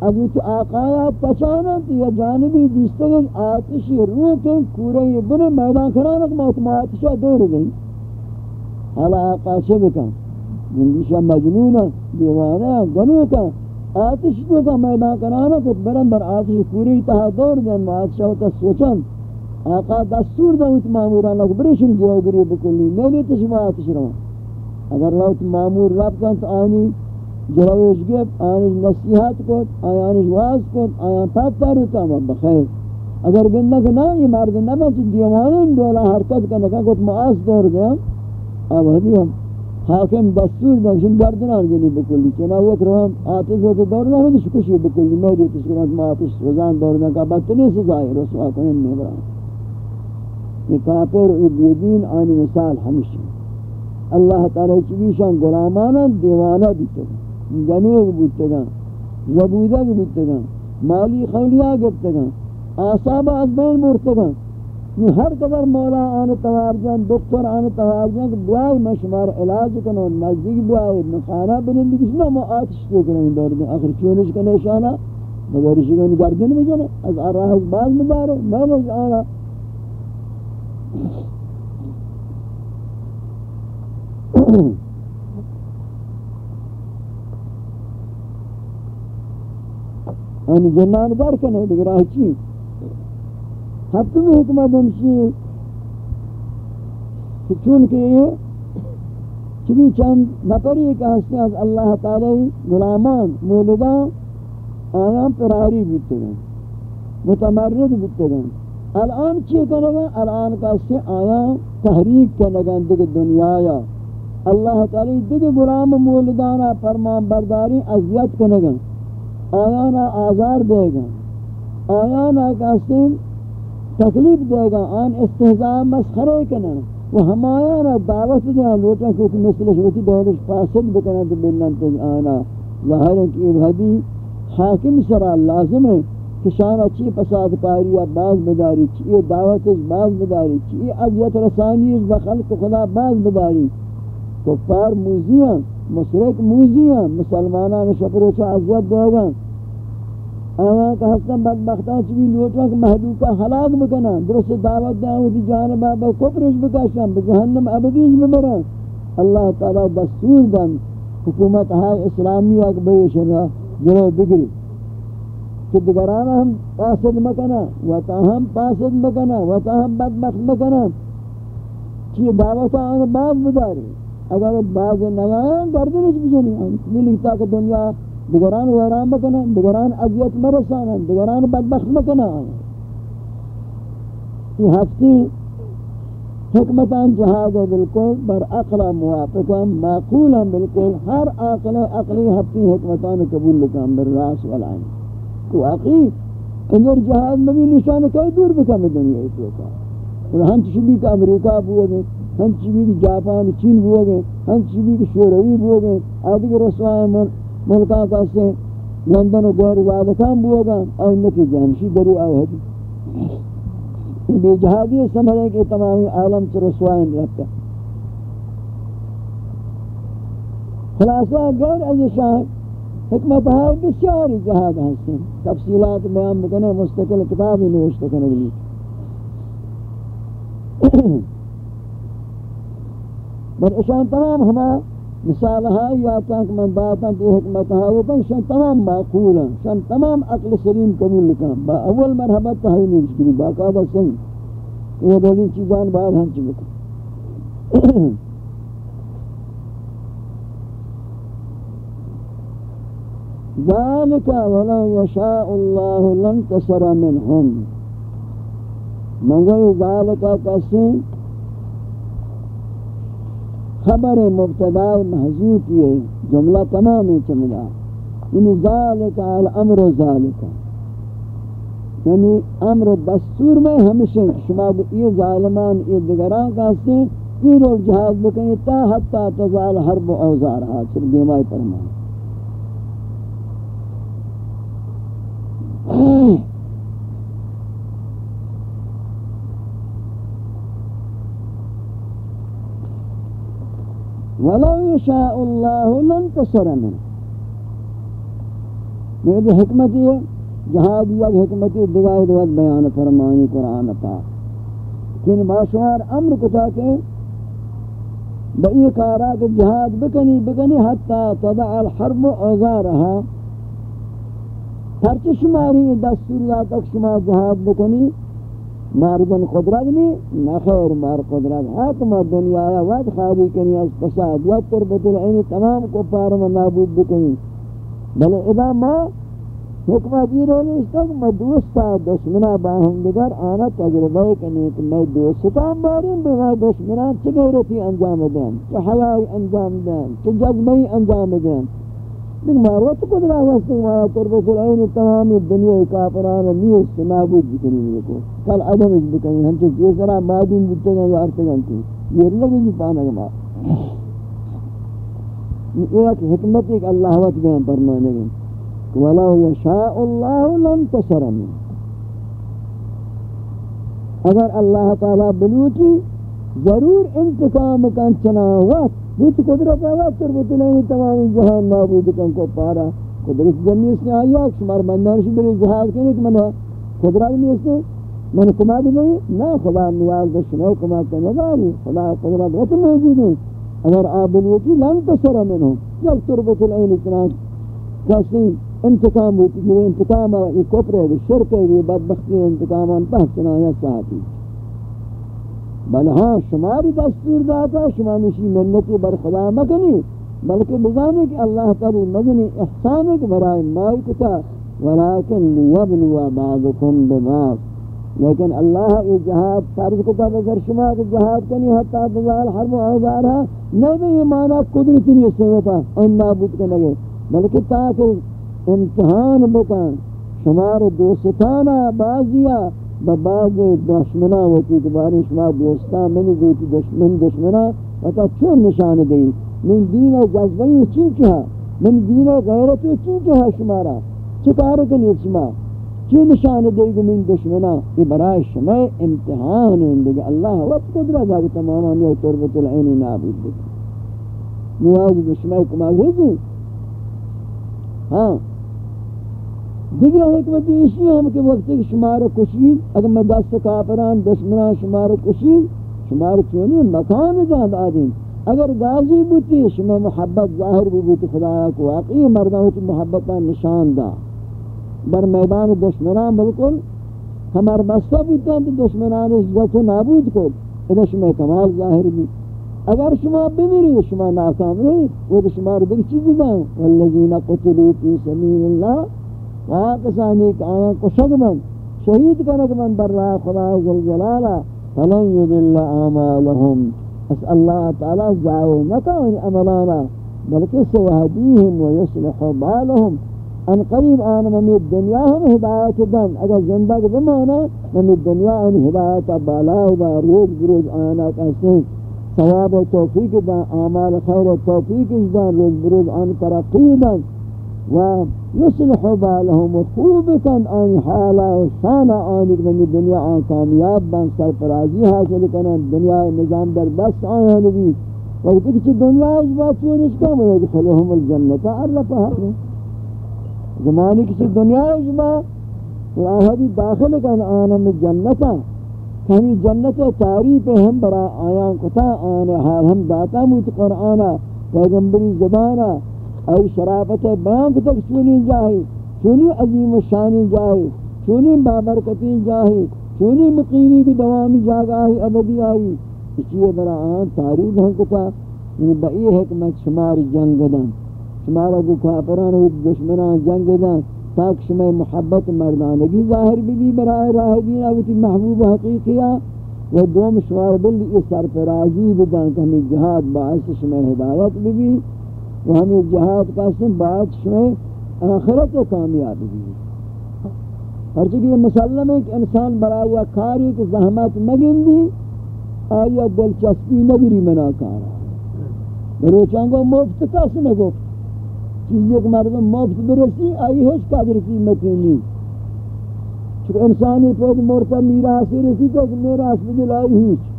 از ایت آقایا پچانت یا جانبی دیستگا آتشی روح کے بنے میدان کرانک موت ما آتشا دور گئی۔ حالا آقا شبکا جندیشا مجنونا دیوانا گنوکا آتش تو کا میدان کرانا کت برن بر آتش پوری تہا دور دن ما آتشا ہوتا سوچن. آقا دستور دویت ماموران لکھ بریشن جو گری بکلی میلی تشما آتش رو. اگر لوت مامور رب کن تو آنی جلوش گفت آنی نصیحت کت آنی واز کت آنی پاک پاروتا ما بخیر. اگر گندہ کہ نا یہ مرد نبا چی دیوانا دولا حرکت کنکا کت ما آس دور دیں اب ہدی ہم حاکم دستور بخشن گردن آرگلی بکلی. چون وقت رام آتش آتش و دور نمیدش کشی بکلی. میدی تش کنند ما آتش سوزان دور نکا نیست سزایی رسوا کنن نیبران یہ کافر و آنی مثال همیشه. الله تعالی چویشان گرامانا دیوانا بیتگا گنوگ بیتگا بود بیتگا مالی خولیہ گبتگا آساب از بین مرتگا نو ہر قدر مولا آنے تواب جان، دکتر آن تواب جان، کہ دعائی میں شمار علاج کنو، نزدیک دعائی نخانہ بلندی کشنا مو آتش کو کرنے دور آخر چونش کا نشانہ؟ مگر اسی گردن میں از آراہ باز مبارے میں آنا ان جنان بار کنه دیگه راه حتمی حکمت ہمشی چون کہ یہ چبی چند نفری کہ ہستے از اللہ تعالی غلامان، مولدان آیان پراری بیتے گئے متمرد بیتے گئے الان چی کنگا الان کسی آیان تحریک کنگا دیکھ دنیا یا۔ اللہ تعالی دیکھ غلام مولدانا فرمان برداری عذیت کنگا آیانا آزار دے گا۔ آیانا کسی تکلیف دے گا، آن استحضاء مسخرے کنگا وہ ہمارا دعوت دے دیا لوٹا کیونکہ مثل شوتی دورش فاسد بکنا تو بلن تج آنا۔ ظاہر ہے کہ ابھدی حاکم سرا لازم ہے کہ شان اچھی پساد پاری یا باز بداری، چی دعوت اس باز بداری، چی عذیت رسانی اس بخلق خدا باز بداری۔ کفار موزیاں مشرک موزیاں، مسلمانان شکر شکروچا عذیت دے گا۔ آیا کہ حسن بدبختان چوی لوٹا کہ محدوکا حلاق بکنا، درست دعوت دعوتی جانبا با کفرش بکشن بجہنم ابدیش ببرن اللہ تعالی دستور دن، حکومت ہائی اسلامی اک بیشن جنو بگری کہ دگرانا ہم پاسد مکنا وطا ہم پاسد مکنا وطا ہم بدبخت مکنا۔ چی دعوتا آن باز بداری اگر باز نیان گردنش بجنی۔ ملی تاک دنیا دگران ویران بکنن دگران عذیت مرسانن دگران بدبخت مکنن. یہ ہفتی حکمتان جہاد بالکل بر عقل موافقا معقولا بالکل. ہر عقل عقلی ہفتی حکمتان قبول لکن بر راس والعین تو عقلی انگر جہاد بھی نشان کوئی دور بکن دنیا اس وقت ہم چشبی کا امریکہ بوئے گئے ہم چشبی کی جاپان چین بوئے گئے ہم چشبی کی شوروی بوئے گئے آدھگر رسوائے ملکان کاسے لندن و گوھر وعدکان بوگا اور نتیجہ ہمشی دری آئے بے جہادی سمجھے کہ تمامی عالم سے رسوائن رکھتا۔ خلاصہ غیر از شاہ، حکمت ہے، بسیاری جہاد ہیں تفصیلات بیان بکنے، مستقل کتابی نوشت کرنے گلی بل اشان تمام ہمارا مثال ہے یا تک من باتاں کی حکمت ہے وہ پن شان تمام معقول ہیں شان تمام عقل سلیم قبول کن با اول مرحبا تحویل نہیں با باقاعدہ صحیح یہ دونی چیزان بعد ہم چکے ذلك ولو يشاء الله لانتصر منهم. مگر ذلك قسم خبر مبتدا محذوف یہ جملہ تمام ہے چملا ان یعنی ذالک الامر ذالک۔ یعنی امر دستور میں ہمیشہ شما یہ ظالمان، یہ دیگران کہتے ہیں یہ رول جہاد بکنی تا حتی تزال حرب و اوزارها چل دیمائی فرمان ولو يشاء الله لانتصر منه. یہ حکمت یہ جہاد یا حکمت دیگر دوت بیان فرمانی قرآن پاک. کہ باشوار امر کتا کہ بئی کارا کہ جہاد بکنی بکنی حتی تدع الحرب اوزارها پرچ شماری دستور یا تک شما جہاد بکنی مردن قدرت نی نخیر مار قدرت حکم دنیا یا ود خالی کنی، از فساد یا تربت العین تمام کفار میں نابود بکنی. بلے اذا ما حکمت یہ رہنی اس تک میں دوستا دشمنا باہم دیگر آنا تجربہ کنی کہ میں دوستا باریم بغیر دشمنا چی غیرتی انجام دیں چی حیائی انجام دیں چی جذبی انجام دیں لیکن ماروت کو درا واسطے ما قربت العین تمام دنیا کافران نیست نابود بکنی کو کل عدم اس بکنی. ہم تو یہ ذرا معدوم بتے ہیں یار تے گنتی یہ لوگ نہیں پانا گما یہ ایک حکمت ایک اللہ وت بیان فرمانے گے ولا یشاء اللہ لن تسرن اگر اللہ تعالی بلوٹی ضرور انتقام کن چنا وقت تو قدرت آگا تر بتنین تمام جہان نابود کن کو پارا. قدرت اس نے آیا شمار مندان شی بری جہاد کرنے کہ منہ قدرت نہیں اس نے من کما بھی نہیں نا خدا نیاز دشنو کما کرنے داری. خدا قدرت غط موجود ہے اگر آبن وکی لن تسر منہم جب تربت العین اتنا کسی انتقام ہوتی ہے انتقام ہے یہ کفر ہے یہ شرک ہے بدبختی ہے انتقامان پہچنا یا صاحبی بل ہاں شماری دستور داتا، شما نشی منتی بر خدا مکنی، بلکہ بزانے کہ اللہ تعالی مدنی احسان ہے کہ برائے مائی کتا، ولیکن لیبنوا بعضکم ببعض۔ لیکن اللہ یہ جہاد فرض کتا بگر شما کہ جہاد کنی، حتی بزال حرب و اوزارہ نہیں بھی یہ معنی قدرتی نہیں سوتا ان نابود کنگے بلکہ تاکہ امتحان بکن، شمار دوستانا بازیا بباز دشمنا وکی کباری شما دوستا منی گوتی دشمن دشمنا وطا چون نشان دی من دین جذبی چین کیا من دین و غیرت چین کیا شمارا چکار کنی شما؟ چی نشان دے گو من دشمنا؟ یہ برای شما امتحان اندگی اللہ وقت قدرت ہے کہ تماما نیو تربت العینی نابید بکن نیاز دشمن کمال ہے ہاں دیگر حکمت اسی ہم کہ وقت شمار کشید اگر میں دست کافران دشمنان شمار کشید شمار چونی مکان جاند آدین۔ اگر غازی بوتی شما محبت ظاہر بوتی خدایا کو واقعی مردہ ہوتی محبتہ نشان دا۔ بر میدان دشمنان بالکل ہمار بستہ بوتا ہم دشمنان عزت و نابود کو۔ ادھا شما کمال ظاہر بھی اگر شما بمیری، شما ناکام نہیں وہ شما رو دیکھ چیزی دا۔ والذین قتلوا فی سبیل اللہ کسانی کہ آیا کشک من شہید کنک من بر راہ خدا ذوالجلالہ فلن یضل اعمالهم. اس اللہ تعالی جاؤ مکان عملانا بلکہ سوہدیہم ویصلح بالهم. آن قریب آن ممی الدنیا ہم ہدایت دن. اگر زندگ بمانا ممی الدنیا آن ہدایت بالا ہوا روز بروز آنا ہیں ثواب توفیق دن اعمال خیر توفیق دن روز بروز آن ترقی دن. و يصلح بالهم خوب کن آن حالا شان آنی من دنیا آن کامیاب بن سرپرازی حاصل کنن دنیا نظام در بس آن نبی وقتی که دنیا از با چونش کم ويدخلهم الجنة عرفها زمانی که دنیا از با راہدی داخل کن آنم جنتا ہمی جنت تعریف ہم برا آیان کتا آن حال ہم داتا موت قرآن پیغمبری زبانا ای شرافت بیان تک چونی جاہی چونی عظیم شانی جاہی چونی بابرکتی جاہی چونی مقیمی کی دوامی جاگاہی، ابدی آئی۔ اسی برا آن تاریخ ہم کتا یعنی بئی حکمت شمار جنگ دن شمارا ہاں کو کافران و ہاں دشمنان جنگ دن تاک شمار محبت مردانگی ظاہر بھی بھی برای راہ دین، آوتی محبوب حقیقیہ و دوم شمار بلی اس سرپرازی بدن کہ ہمیں جہاد باعث شمار ہدایت بھی بھی۔ و ہمیں جہاد کا سن بعد شوئے آخرت و کامیابی بھی ہر چکہ یہ مسلم ہے کہ انسان برای کاری کہ زحمت مگندی آیا دلچسپی نگری منا کارا بروچانگو مفت کس نگفت چیز ایک مردم مفت برسی، آئی ہیچ قدر قیمتی نہیں۔ چکہ انسانی پید مرتا میراسی رسی تو میراس بدل آئی ہیچ۔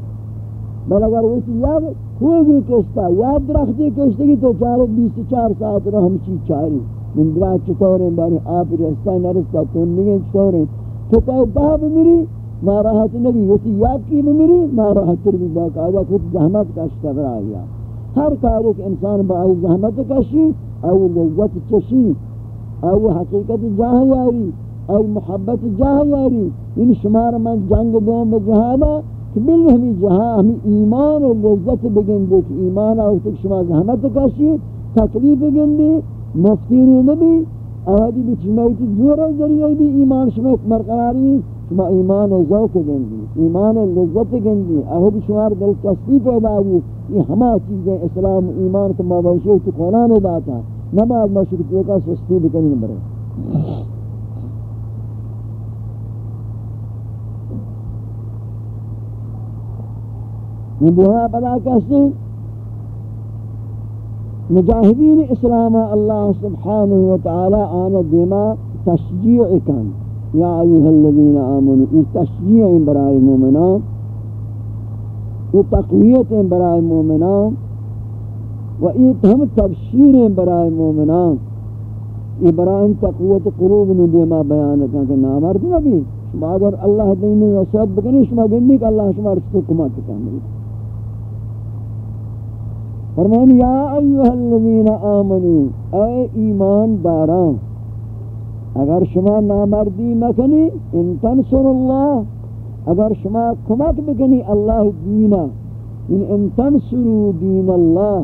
بل اگر ویسی یا خوبی کشتا یا درختی کشتگی تو چار بیس چار ساعت رو ہم چیز چاری من درخت چطوریں باری آپ رستا نرستا تونگیں چطوریں تو تا باہ بمیری ناراحت نبی ویسی یاد کی بمیری ناراحت تر بھی باقاعدہ خود زحمت کشتا برا گیا ہر کارو کہ انسان با زحمت کشی أو لذت چشی أو حقیقت جاہ یاری أو محبت جاہ یاری ان شمار من جنگ دوم جہادا کہ بل ہمیں جہاں ہمیں ایمان و لذت بگن دے کہ ایمان آو تک شما زحمت کشی، تکلیف بگن دے مفتینی نبی آوادی بھی چمائیتی زورا ذریعہ بھی ایمان شما مرقراری شما ایمان ذوق گن دی ایمان لذت گن دی آو بھی شمار دلچسپی پیدا دی یہ ہما چیزیں اسلام ایمان کا مابوشی تو قرآن داتا نماز مشرکیوں کا سستی بکنی نمبر یہ بہا پدا کہتے ہیں مجاہدین اسلام اللہ سبحانہ وتعالی آنا دیما تشجیع کن۔ یا ایوہ الذین آمنوا یہ تشجیع برائے مومنان یہ تقویت برائے مومنان، و یہ ہم تبشیر برائے مومنان۔ یہ برائے تقویت قلوب نے دیما بیان کن کہ نامرد نبی، شما اگر اللہ دین نصرت بکنی، شما گنی کہ اللہ شما رسکو کمات کامل فرمان یا ایوہ الذین آمنو، اے ایمان داران اگر شما نامردی مکنی، ان تنصر اللہ، اگر شما کمک بکنی اللہ دینا ان ان تنصروا دین اللہ،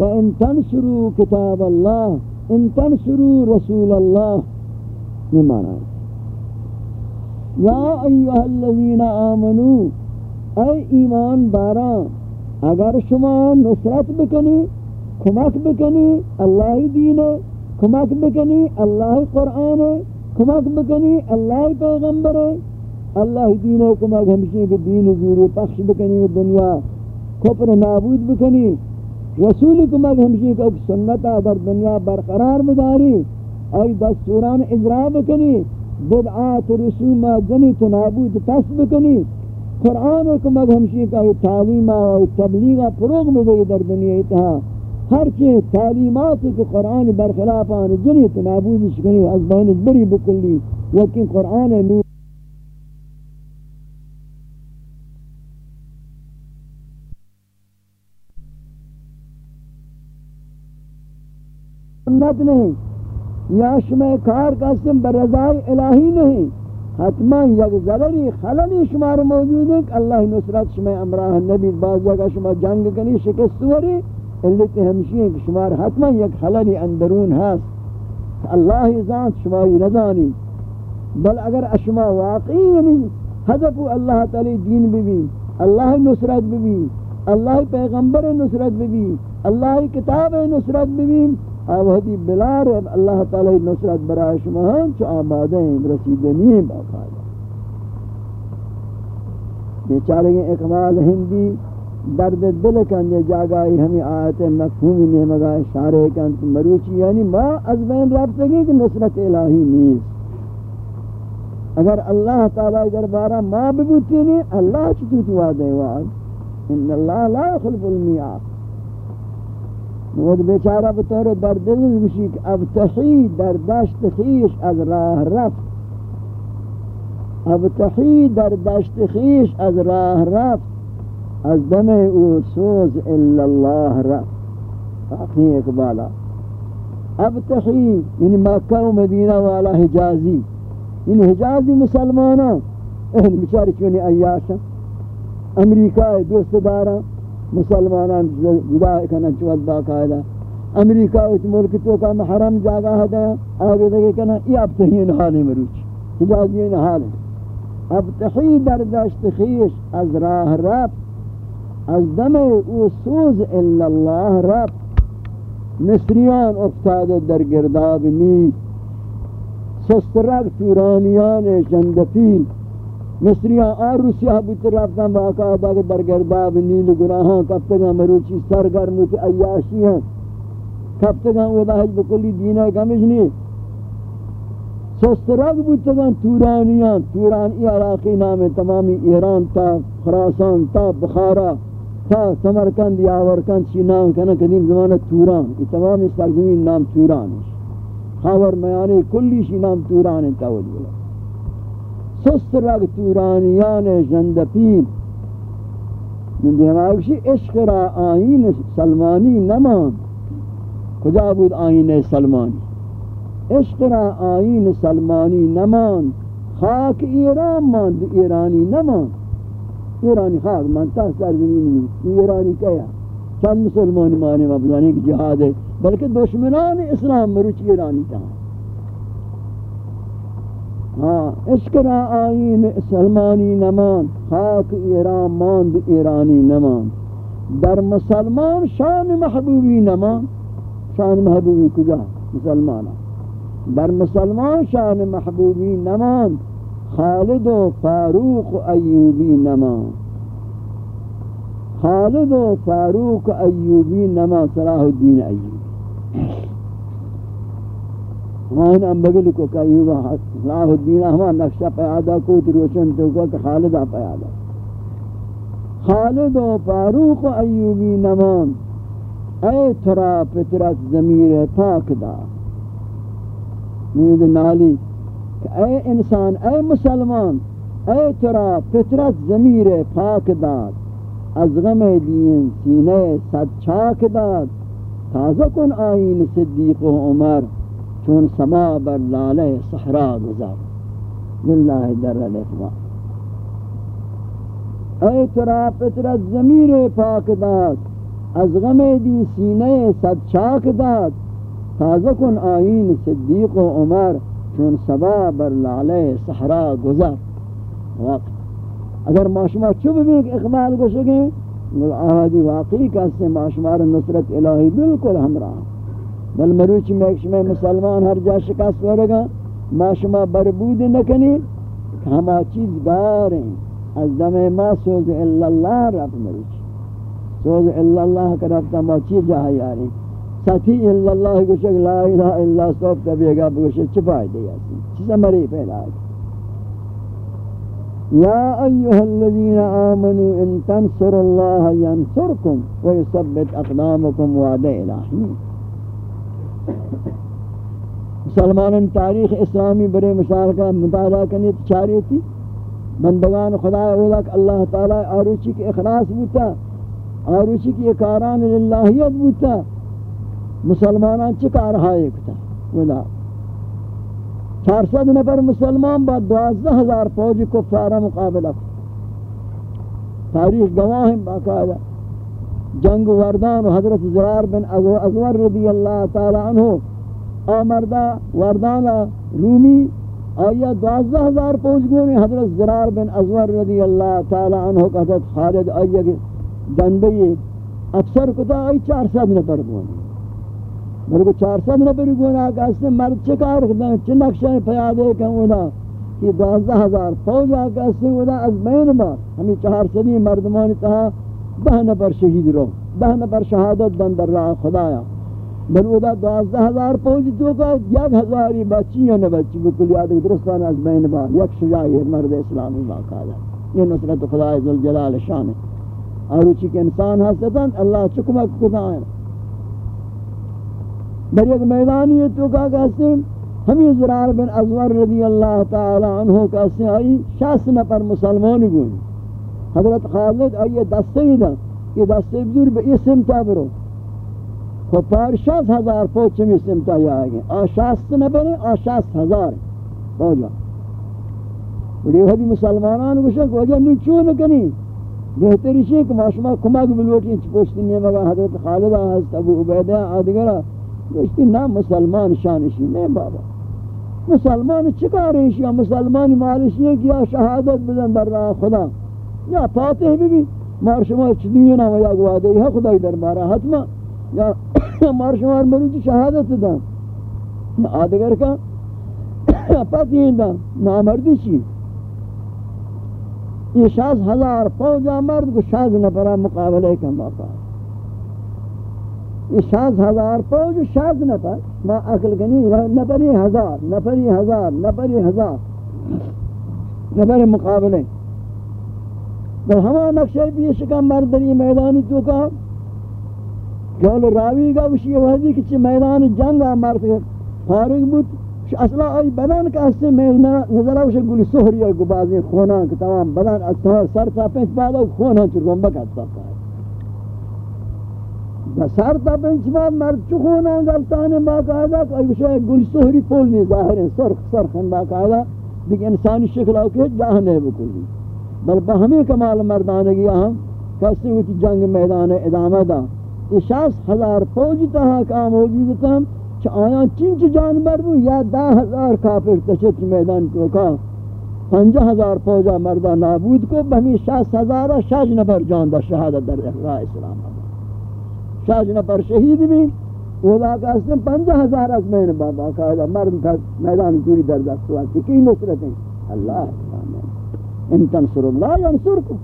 و ان تنصروا کتاب اللہ، ان تنصروا رسول اللہ، یہ معنی ہے۔ یا ایوہ الذین آمنوا اے ایمان باران اگر شما نصرت بکنی، کمک بکنی، اللہ دین، کمک بکنی، اللہ قرآن، کمک بکنی، اللہ پیغمبر، اللہ دین و کمک ہمشی کے دین زوری پخش بکنی دنیا کفر نابود بکنی، رسول کمک ہمشی کے سنتا در دنیا برقرار بداری ای دستوران اجرا بکنی، بدعات رسوم جنی تو نابود پس بکنی قرآن کمک ہمشی کا یہ تعلیم و تبلیغ فروغ میں دے در دنیا اتہا ہر چیز تعلیمات کے قرآن برخلاف آنے جنی تنابود شکنی، از بینش بری بکلی وکن قرآن نور سنت نہیں، یا شما کار قسم برضای الہی نہیں۔ حتما یک ضرری خللی شمار موجود ہے کہ اللہ نصرت شما امراہ نبی بعض جگہ شما جنگ کنی، شکست وری. علت ہمشی ہے کہ شمار حتما یک خللی اندرون ہست اللہ ذات شماری نزانی. بل اگر اشما واقعی یعنی حضب اللہ تعالی دین بھی اللہ نصرت بھی اللہ پیغمبر نصرت بھی اللہ کتاب نصرت بھی آوہدی بلار اللہ تعالی نصرت برای شما ہم چو آبادیں رسیدنی ہیں، باقاعدہ۔ بیچارے اقبال ہندی درد دل کن یہ جاگائی، ہمیں آیت مفہومی نے مگا اشارے کن مروچی یعنی ما از بین رب سگی کہ نصرت الہی نیست۔ اگر اللہ تعالی دربارہ ما ببوتی نہیں، اللہ چطور تو وعدے وعد؟ ان اللہ لا خلف المیعاد وہ بیچارہ بطور دل بشی کہ اب تحی در دشت خیش از راہ رفت. اب تحی در دشت خیش از راہ رفت. از دم أو سوز الا اللہ رب فاقی اقبالا اب تحی یعنی مکہ و مدینہ والا حجازی. یعنی حجازی مسلمانا اہل بچاری چونی ایاشا امریکہ دوست دارا مسلمانان جدا کنا چوت باقاعدہ امریکہ اس ملک تو کا محرم جاگا ہے آگے دیکھے کنا یہ اب تحی نحالی مروچ۔ حجازی نحالی اب تحی در دشت خیش از راہ رب، از دم او سوز الا الله رب۔ مصریان افتاده در گرداب نیل سسترک تورانیان جندفیل۔ مصریان آر روسیہ بوت رفتن باقاعدہ کہ در گرداب نیل گناہاں کب تک مروچی سرگرم کی عیاشی ہیں. کب تک ودا حج بکلی دینہ کمش نہیں. سسترک بودتگان تورانیان توران ای علاقی نام تمامی ایران تا خراسان، تا بخارا، تا سمرکند یا ورکند چی نام کنا قدیم زمانہ توران. یہ تمام سرزمین نام توران خاور میانی کلی شی نام توران ہے تاول بلا سست رگ تورانیان جندپین. من دیماغشی عشق را آئین سلمانی نمان کجا بود آئین سلمانی؟ عشق را آئین سلمانی نمان خاک ایران ماند، ایرانی نمان ایرانی خاک من منتا سرزمین نہیں ایرانی کیا؟ چند مسلمان مانے مبزانی کی جہاد ہے بلکہ دشمنان اسلام، مروچ ایرانی کہاں ہاں آئین، سلمانی نمان، خاک ایران ماند، ایرانی نمان۔ در مسلمان شان محبوبی نمان، شان محبوبی کجا؟ مسلمانا۔ در مسلمان شان محبوبی نمان، خالد و فاروق و ایوبی نما خالد و فاروق و ایوبی نما صلاح الدین ایوبی۔ ہمان ہم بگل کو کہ ایوبا صلاح الدین ہمان نقشہ پیادا کو تروشن تو کہ خالد پیادا خالد و فاروق و ایوبی نمان. اے ترا پترت ضمیر پاک دا. مید نالی. کہ اے انسان اے مسلمان اے ترا فطرت ضمیر پاک داد از غم دین سینے صد چاک داد تازہ کن آئین صدیق و عمر. چون سما بر لالے صحرا گزار باللہ در الاتباع اے ترا پترت زمیر پاک داد، از غم دی سینے صد چاک داد۔ تازہ کن آئین صدیق و عمر، چون سبا بر لالے صحرا گزر۔ وقت اگر ما معاشمہ چوب بھی اقبال کو سکیں آہدی واقعی کہتے معاشمار نصرت الہی بالکل ہمراہ۔ بل مروچ میں ایک مسلمان ہر جا شکست ہو رگا معاشمہ بربود نکنی ہما چیز گار ہیں۔ از دم ما سوز الا اللہ رب مروچ۔ سوز الا اللہ کا رفتا ما چیز جہاں یاری۔ ساتھی الا اللہ گوشک لا الہ الا صوب کبھی گا بگوشک چپائی دیا چیزا مری پہلا يا أيها الذين آمنوا إن تنصروا الله ينصركم ويثبت أقدامكم وعد إلهي مسلمان تاریخ اسلامی برے مشارکہ مطالعہ کرنی چاری تھی بندگان خدا اولا اللہ تعالی آروچی کی اخلاص بوتا، آروچی کی اکاران للہیت بوتا، مسلمانان چکار ہائے کتا؟ ودا. چار سد نفر مسلمان با دوازدہ ہزار فوج کفارہ مقابلہ تاریخ گواہ باقاعدہ. جنگ وردان و حضرت زرار بن ازور رضی اللہ تعالی عنہ آمردہ وردان رومی آیا دوازدہ ہزار فوج گونے حضرت زرار بن ازور رضی اللہ تعالی عنہ حضرت خالد آیا دنبی اکثر کتا آئی چار سد نفر گونے۔ میرے کو چار سو نفر گونا کہ اس نے مرد چکار کردن چھ نقشہ پیادے کہ اونا کہ دوازدہ ہزار فوج آکا اس نے اونا از بین بار ہمیں چہار صدی مردمانی تہا دہ نفر شہید رو، دہ نفر شہادت بندر راہ خدایا۔ بل اودا دوازدہ ہزار فوج تو کا، یک ہزاری بچی یا نہ بچی بکل یاد درستان از بین بار یک شجاعی مرد اسلامی باقاعدہ یہ نصرت خدا ذوالجلال شان ہے۔ اور اچھی کہ انسان ہستن اللہ چکمک کتا ہے۔ در یک میدانی تو کا کہتے ہیں، ہمیں زرار بن ازور رضی اللہ تعالی عنہ کہتے ہیں، آئی شاس نفر مسلمان گون حضرت خالد آیه دسته دن یه دسته بزرگ به این سمتا برو. خب پار شاست هزار پوچ چمی سمتا یا آگه؟ آ نہ نبنه آ شست هزار. باجا. ولی هدی مسلمانان گوشن که وجه نو چون بہتری شی کہ ماشما کمک بلوٹی ملوٹی پوچھتی نہیں مگر حضرت خالد حضرت ابو عبیدہ ادگرا گوشتی نہ مسلمان شانشی نہیں بابا. مسلمان چکارش یا مسلمان مالشی ہے کہ شہادت بدن در راہ خدا. یا فاتح بھی بھی مار شما چھ دنیا نا یا گوادے ہے خدای در بارا حتما، یا مار شما مروچ شہادت دا آدگر کا پتی دا نامردی چی؟ یہ شاز ہزار فوجا مرد کو شاز نپرا مقابلے کا موقع یہ شاز ہزار پوج شاز نفر. ما اکل کنی، نفری ہزار نفری ہزار نفری ہزار نفر مقابلے تو ہما نقشہ پیش کا مردری میدان تو کا جول راوی گا وشی وحدی کچھ میدان جنگ مرد فارغ بود. اصلا آئی بدن که هستی میں نظر بشه گولی سہری یا گبازی خونه که تمام بدن از سر تا پنج بعدا خونان چه رنبه کت سر تا بعد مرد چه خونه گلتان باقاعده که آئی وشی گولی سہری پول نیز ظاهره سرخ سرخن باقاعده. دیگه انسانی شکل او که جاهنه بکلی بل بہمی کمال مردانگی ہم کسی ہوتی جنگ میدان ادامہ دا۔ یہ شاس ہزار فوج تہا کام موجود تھا کہ آیا چنچ جانبر بو، یا دا ہزار کافر تشت میدان کو کا۔ پنجہ ہزار فوجہ مردہ نابود کو، بہمی شاس ہزارہ شاج نبر جان دا شہادت در راہ اسلام۔ آبا شاج نفر شہید بھی اولا کا اسم پنجہ ہزار از میں بابا قائدہ مرد میدان دوری در دست ہوا کی نصرت ہیں؟ اللہ۔ ان تنصر اللہ ینصرکم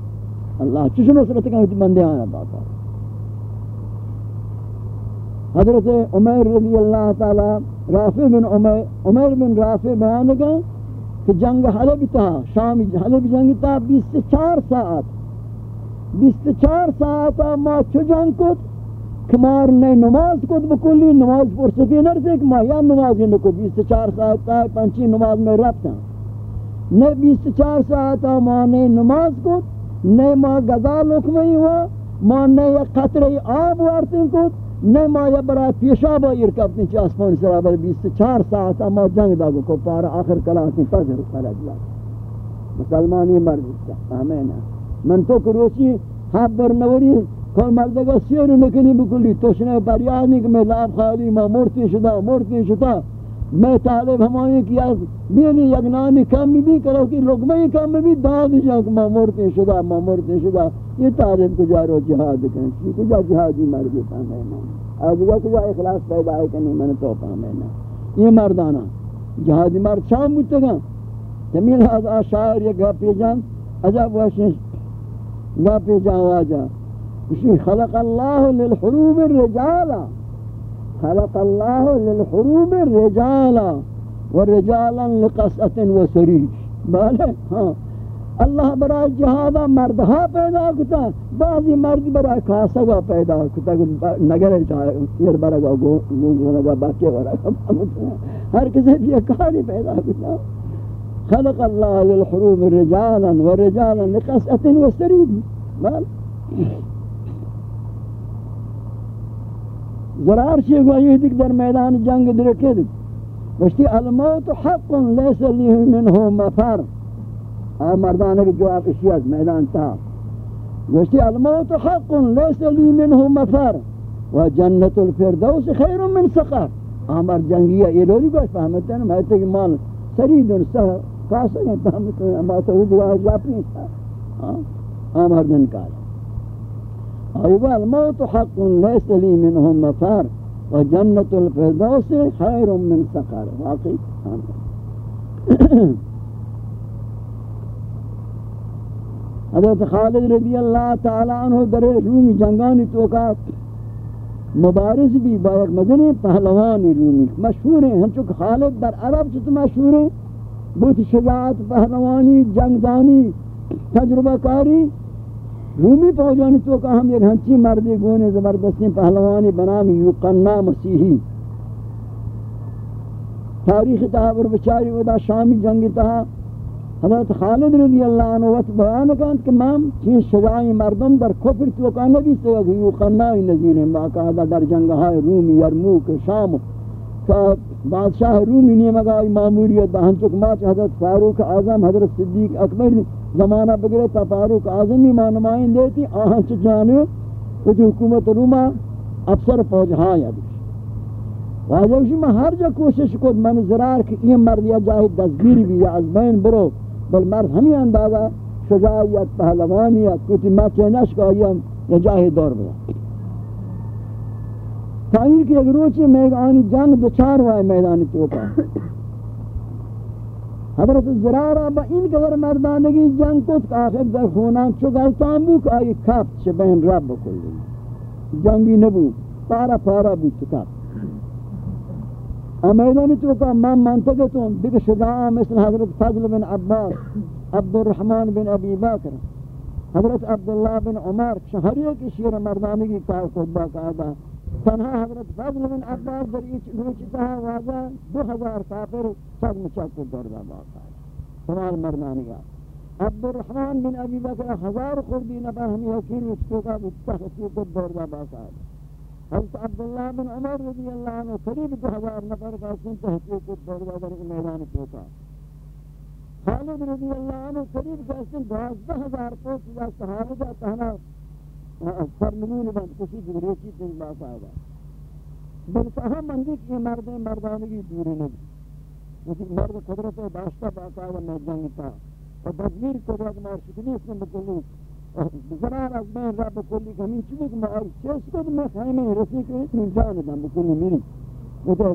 اللہ چش نصرت کا بندے آنا بابا حضرت عمر رضی اللہ تعالی، رافع بن عمر عمر بن رافع بیان کا کہ جنگ حلب تھا شامی حلب جنگ تھا بیس چار ساعت، بیس چار ساعت ما چو جنگ کت کمار نے نماز کو بکلی، نماز پر سفی نرسے کہ ما یا نماز نہ کو 24 ساعت تا، پنچی نماز میں رکھتا نے 24 ساعت ما نے نماز کو نے ما غزا لکمئی ہوا، ما نے یک قطرے آب وارتن کو نہ مایا برای پیشا با ایر کپنی چی اسمان سرابر بیست چار ساعت اما جنگ داگو کو پارا آخر کلاسی پذر فرد لگ مسلمانی مرد آمین۔ من تو کروچی حب برنوری کل مردگا سیر نکنی بکلی توشنے پریاد نہیں میں لاب خالی، ما مرتی شدا مرتی شدا۔ میں طالب ہمانی کیا بینی یگنانی کم بھی یعنی کرو کہ لقمہ کم بھی داد جا کہ ما مرتی شدا ما مرتی یہ طالب کجا رو جہاد کریں؟ یہ کجا جہادی مرد پاہمیں نا آگیا کجا اخلاص پیدا ہے کنی من تو پاہمیں نا یہ مردانا جہادی مرد شام بودتا گا جمیل از آشاعر یہ گا پی جان عجب وشن گا پی جان واجا خلق اللہ للحروب الرجالا۔ خلق اللہ للحروب رجالا و رجالا لقصت و سریج بلے ہاں اللہ برای جہادا مردہا پیدا کتا. بعضی مردی برای کاسگا پیدا کتا. نگر چاہے برگا گونگا بچے برگا ہر کسی بھی کاری پیدا کتا. خلق اللہ للحروب رجالا و رجالا لقصت و سریج چی گوئی دیکھ در میدان جنگ درکے دیکھ وشتی الموت حق لیس لیہ منہو مفر آ مردانے کی جواب اسی از میدان تا وشتی الموت حق لیس لیہ منہو مفر و جنت الفردوس خیر من سقر آمر جنگیہ یہ لوگی کوئی فہمتے ہیں میں کہ مال سرید سریدن سہ کاسا ہے فہمتے ہیں اما تو دعا جاپنی تھا آمر دن کالا أيوة الموت حق ليس لي منهم مفار وجنة الفردوس خير من سقر. واقعي حضرت خالد رضی اللہ تعالی عنہ در رومی جنگانی توقع مبارز بھی با ایک مدنی پہلوان رومی. مشہور ہیں، ہم چونکہ خالد در عرب چھتا مشہور ہیں، بہت شجاعت، پہلوانی، جنگدانی، تجربہ کاری رومی فوجانی تو کہ ہم ایک ہنچی مردی گونے زبردستی پہلوانی بنام یوقنا مسیحی۔ تاریخ تحبر بچاری ودا شامی جنگی تہا حضرت خالد رضی اللہ عنہ وقت بیان کانت کہ مام چین شجاعی مردم در کفر تو کہ نبی سے کہ یوقنائی نظیر ہیں باقاعدہ در جنگہائی رومی، یرموک، شام بادشاہ رومی نہیں مگائی معمولیت بہن چک ماچ حضرت فاروق اعظم، حضرت صدیق اکبر زمانہ بگرے تا فاروق اعظمی مانمائن دیتی آہاں چھ جانے کچھ حکومت روما افسر فوج ہاں یا دیش واجہ اسی میں ہر جا کوشش کو من ضرار کہ یہ مرد یا جاہی دزگیر بھی یا از بین برو، بل مرد ہمیں اندازہ شجاعیت پہلوانیت کتی میں چینش کا یا جاہی دور بیا۔ تاہیر کہ اگر روچے میں آنی جنگ دو چار ہوئے میدانی توکا حضرت زرارہ با این قدر مردانگی جنگ کت آخر در خونان چکل تامبو آئی کپ چھ بہن رب بکلی۔ جنگی نبو، پارا پارا بو چکپ امیدانی تو کا من منطقتون دیکھ شجاع مثل حضرت فضل بن عباس عبد الرحمن بن ابی بکر، حضرت عبداللہ بن عمر شہریہ کی شیر مردانگی کا خطبہ کا آدھا تنها حضرت فضل بن عباس در ایچ روچتها واضح. دو ہزار کافر سب مچاک کو دور دا باقا ہے سمال مردانیہ عبد الرحمن بن ابی بکر ہزار خوردی نبا ہمی حکیر روچتو کا متخصی کو دور دا باقا ہے حضرت عبداللہ بن عمر رضی اللہ عنہ قریب دو ہزار نفر کا سن تحقیق کو در میدان پوکا خالد رضی اللہ عنہ قریب کا سن دوازدہ ہزار پوک یا صحابہ تہنا فرمون بند کسی دوریتی دن باس آگا بلکہ مندی کی مرد مردانگی دوری نہیں۔ لیکن مرد قدرت داشتہ باس آگا میں جنگتا و دزگیر قدرت مارشکنی اس میں بکلی بزرار از بین رب کلی کمی چلی که ما چیز کد میں خیمه رسی که من جاندم بکلی میری و تو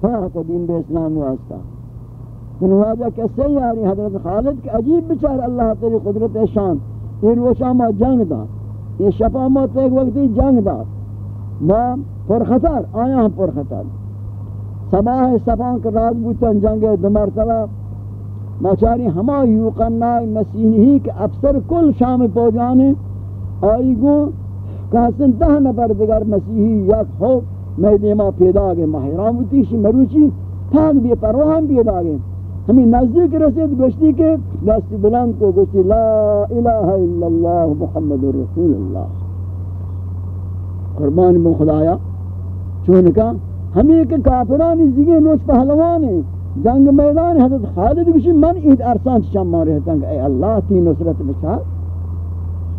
فاق دین به اسلام واسطہ۔ من واجہ کسی یاری حضرت خالد کہ عجیب بچار اللہ تعالی قدرت شان۔ یہ روشا ما جنگ دا یہ شفا موت ایک وقتی جنگ دا۔ ما پرخطر آیا ہم پرخطر سباہ صفان کے راز بوتن جنگ دو مرتبہ۔ مچاری ہما یوقنائی مسیحی کے افسر کل شام پوجانے آئی گو کہاسن دہ نفر دیگر مسیحی یک خوب میں دیما پیدا گئے، ماہران بوتی شی مروچی تاک بھی پروہم پیدا گئے۔ ہمیں نزدیک رسید گوشتی کے دست بلند کو گوشتی لا الہ الا اللہ محمد رسول اللہ قربان من خدایا چونکہ ہمیں کہ کافران زیگے نوچ پہلوان ہیں جنگ میدان حضرت خالد کشی من اید ارسان چشم مارے ہیں کہ اے اللہ تی نصرت بچا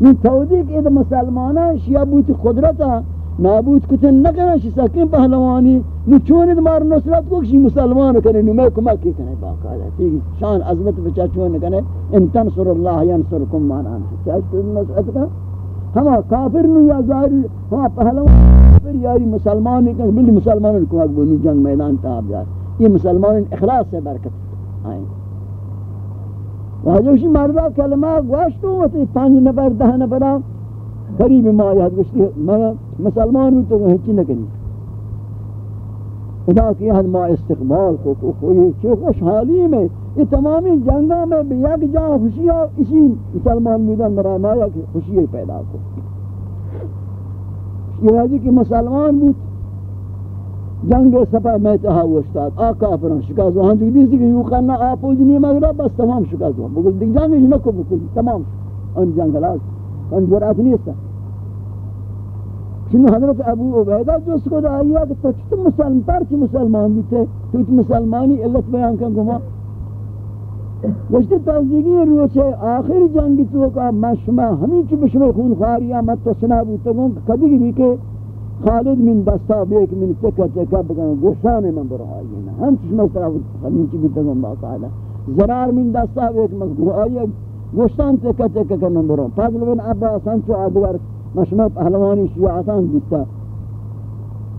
یہ تودی اید مسلمانہ شیعہ بوتی قدرتا نابود کتن نکنه شی سکین پهلوانی نو چون مار نصرت کو کشی مسلمان کنه نو میں کمک کی کنه؟ باقاعدہ ٹھیک شان عظمت بچا چون کنه ان تنصر الله ينصركم مانا چاہے تو نصرت کا ہم کافر نو یا ظاہر ہم پہلوان پھر یاری مسلمان کہ بلی مسلمانوں کو اگ بنو جنگ میدان تاب جائے یہ مسلمان اخلاص سے برکت آئیں واجوشی مردہ کلمہ گوشتو ہوتی پانچ نفر دہ نفرہ قریب ما یاد گشتی میں مسلمان ہوں تو ہنچی نکنی ادا کی حد ما استقبال کو کو کوئی چو خوشحالی میں، یہ تمامی جنگا میں بھی یک جا خوشی اسی مسلمان بودن مرا مایا کی خوشی پیدا کو۔ یہ واجی کہ مسلمان بود۔ جنگ سپا میں تہا وشتاد آقا فران شکاز وہاں جو دیسی کہ یوں کرنا، آپ جنی مغرب بس تمام شکاز وہاں بگل دیکھ جنگ نکو بکل تمام ان جنگ لاز۔ ان جرات نہیں ہے چنو حضرت ابو عبیدہ جو اس کو دائیا کہ تو چھتے مسلم پر چی مسلمان بھی تھے، تو چھتے مسلمانی علت بیان کن گما گوشتے تازدگی روچے آخر جنگی تو کا میں شما ہمیں چی بشمے خون خواریا مت تو سنا بوتا گوں، کبھی بھی کہ خالد من دستا بیک من تکا تکا بگن گوشان من برا آئینا ہم چشمہ طرف ہمیں چی بوتا گوں، باقاعدہ۔ زرار من دستا بیک من گوشان تکا تکا من برا فضل بن عباس ہم چو آدوار مشمع پہلوانی شیعاتان دیتا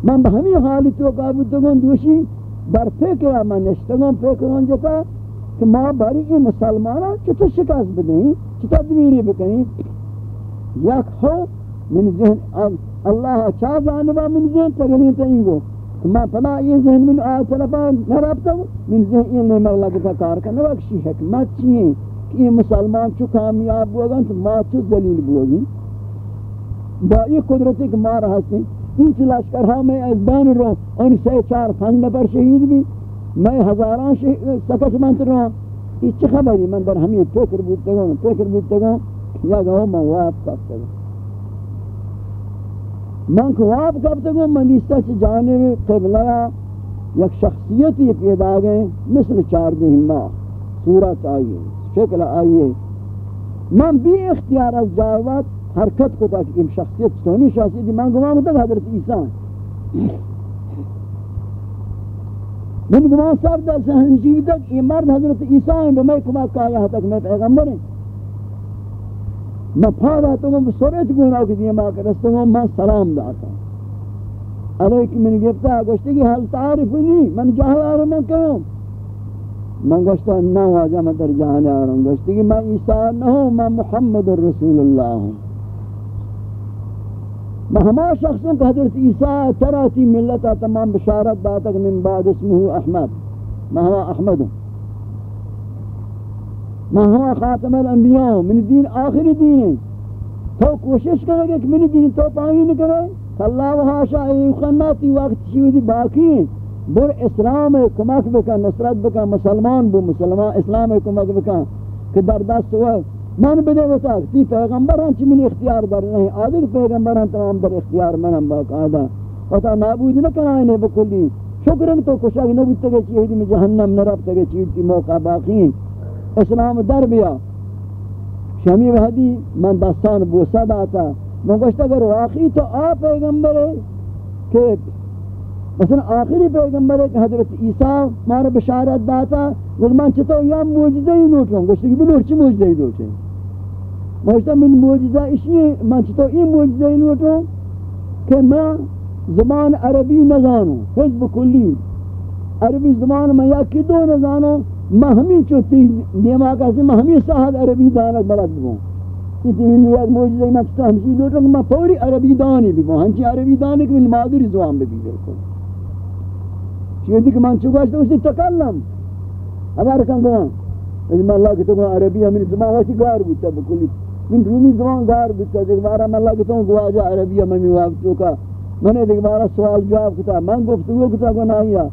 من بہمی حالی تو قابلتگون دوشی در فکر من نشتگون فکرون جتا کہ ما باری این مسلمانا چطور شکست بدہیں چطور دمیری بکنیں یک ہو من ذہن اللہ چاہ جانبا من ذہن تگنین تئیں گو ما پدا یہ ذہن من آیت طرفا نرابتا ہوں من ذہن یہ نہیں مغلا کار کرنے وقت حکمت چیئے کہ یہ مسلمان چو کامیاب بوگن تو ما چو دلیل بوگن با یہ قدرتی کہ مار ہستے ان سے لشکر ہاں میں از بان رو ان سے چار پنج نفر شہید بھی میں ہزاران سکت منت رو یہ چی خبری؟ من در ہمیں فکر بودتا گا فکر بودتا گا یا گا من واپ کرتا گا من کو واپ کرتا گا من نیستا چی جانب قبلہ یک شخصیتی پیدا گئے، مثل چار دہی ماہ صورت آئیے شکل آئیے۔ من بھی اختیار از جاوت حرکت کو تاکہ ام شخصیت سونی شخصیت من گمان ہوتا حضرت عیسیٰ۔ من گمان صاحب در سہنجیوی تک یہ مرد حضرت عیسیٰ ہیں بمی کما کہا تک میں پیغمبر ہیں میں پھادا تو میں سورت گونا کی دیئے ماں کرستا ہوں میں سلام داتا علیکم من گفتا گوشتے کہ حل تعارف نہیں من جاہل آرہ میں کہوں من گوشتا نہ واجہ میں در جہاں آرہ ہوں گوشتے کہ میں عیسیٰ نہ ہوں میں محمد رسول اللہ ہوں ہما شخصوں کہ حضرت عیسیٰ تراتی ملتا تمام بشارت داتا کہ من بعد اسمه احمد. ہوا احمد ہوا خاتم الانبیاء من دین آخری دین تو کوشش کرے کہ من دین تو پائی نہیں کرے اللہ و حاشا ایوخناتی وقت چیوزی باقی بر اسلام کمک بکا نصرت بکا مسلمان بو، مسلمان، اسلام کمک بکا کہ در دست ہوئے من بده وساق تی پیغمبران چی من اختیار در نہیں آدھر پیغمبران تمام در اختیار منم باقاعدہ وتا نابود نہ کرائنے بکلی شکرن تو کشاگ نبود تگے چیزی میں جہنم نرب تگے چیزی موقع باقی. اسلام در بیا. شمی وحدی من دستان بوسا داتا. من گوشتا اگر واقعی تو آ پیغمبر ہے کہ مثلا آخری پیغمبر ہے کہ حضرت عیسیٰ مارا بشارت داتا، گوشت من چطور؟ یا موجزہ ہی نوٹوں گوشتا کہ بلور چی موجزہ ہی نوٹیں موجودہ من موجودہ اسی من چطور این موجودہ نوٹوں کہ میں زبان عربی نزانوں حزب کلی. عربی زبان میں یا کی دو نزانوں میں ہمیں چوتی نیما کہتے میں ہمیں ساہد عربی دانک بلد بوں کسی من یک موجودہ میں چطور ہمشی نوٹوں کہ میں پوری عربی دانی بھی بوں ہنچی عربی دانی کہ من مادری زبان بھی بھی بالکل چیزی کہ من چکاشتا اسی تکلم ہمارا کن گوان میں اللہ کی تو عربی ہمیں زبان واسی گار بودتا بکلی من رومی زبان دار بکتا دیکھ بارا میں اللہ کہتا ہوں گواجہ عربیہ میں میں وقتوں کا میں نے دیکھ بارا سوال جواب کتا من گفتگو کتا گناہیا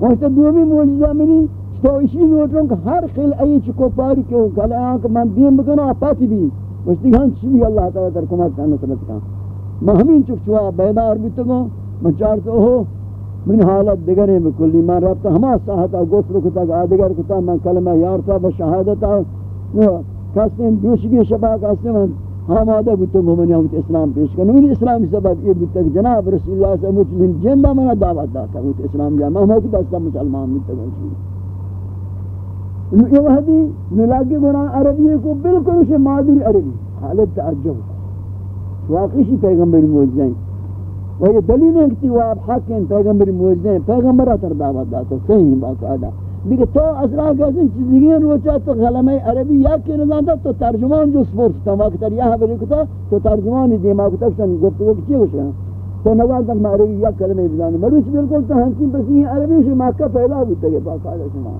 مجھتا دومی موجزہ منی تو اسی نوٹوں کہ ہر خیل ای چکو پاری کیوں کل آن کہ من دین بکنا پاتی بھی مجھتی ہاں چی بھی اللہ تعالیٰ در کمت کا نصرت کا میں ہمیں چک چوا بیدار بیتا گو میں چارتا ہو من حالت دیگر دیگری بکلی، من ربطا ہما ساحتا گفر کتا آدگر کتا، من کلمہ یارتا بشہادتا کسیم دوشگی شبا کسیم آماده بودتا مومنی همت اسلام پیش کنم این اسلامی سبب یہ بودتا کہ جناب رسول اللہ صلی اللہ علیہ وسلم جندہ منا دعوت داتا بود اسلام جا میں ہمیں دستا مسلمان بودتا گوشی یہ وحدی نلاگی قرآن عربی کو بالکل اسے مادری عربی. حالت تعجب. واقعی پیغمبر موجزہ ہیں وہ یہ دلیل ہے کہ وہ آپ حق ہیں پیغمبر موجزہ ہیں پیغمبر اتر دعوت داتا کہیں باقاعدہ دیکھ تو اصلا کہتے ہیں چیزیں روچا تو غلمہ عربی یا کہ نظام تو ترجمان جو سپورت تھا وقت یا حبری کتا تو ترجمان دیما کتا سن گفتگو کی ہو شکا تو نواز تک میں عربی یا کلمہ بزانے مروچ بالکل تو ہنچین بس یہ عربی سے مکہ پیدا ہوتا ہے باقاعدہ شما.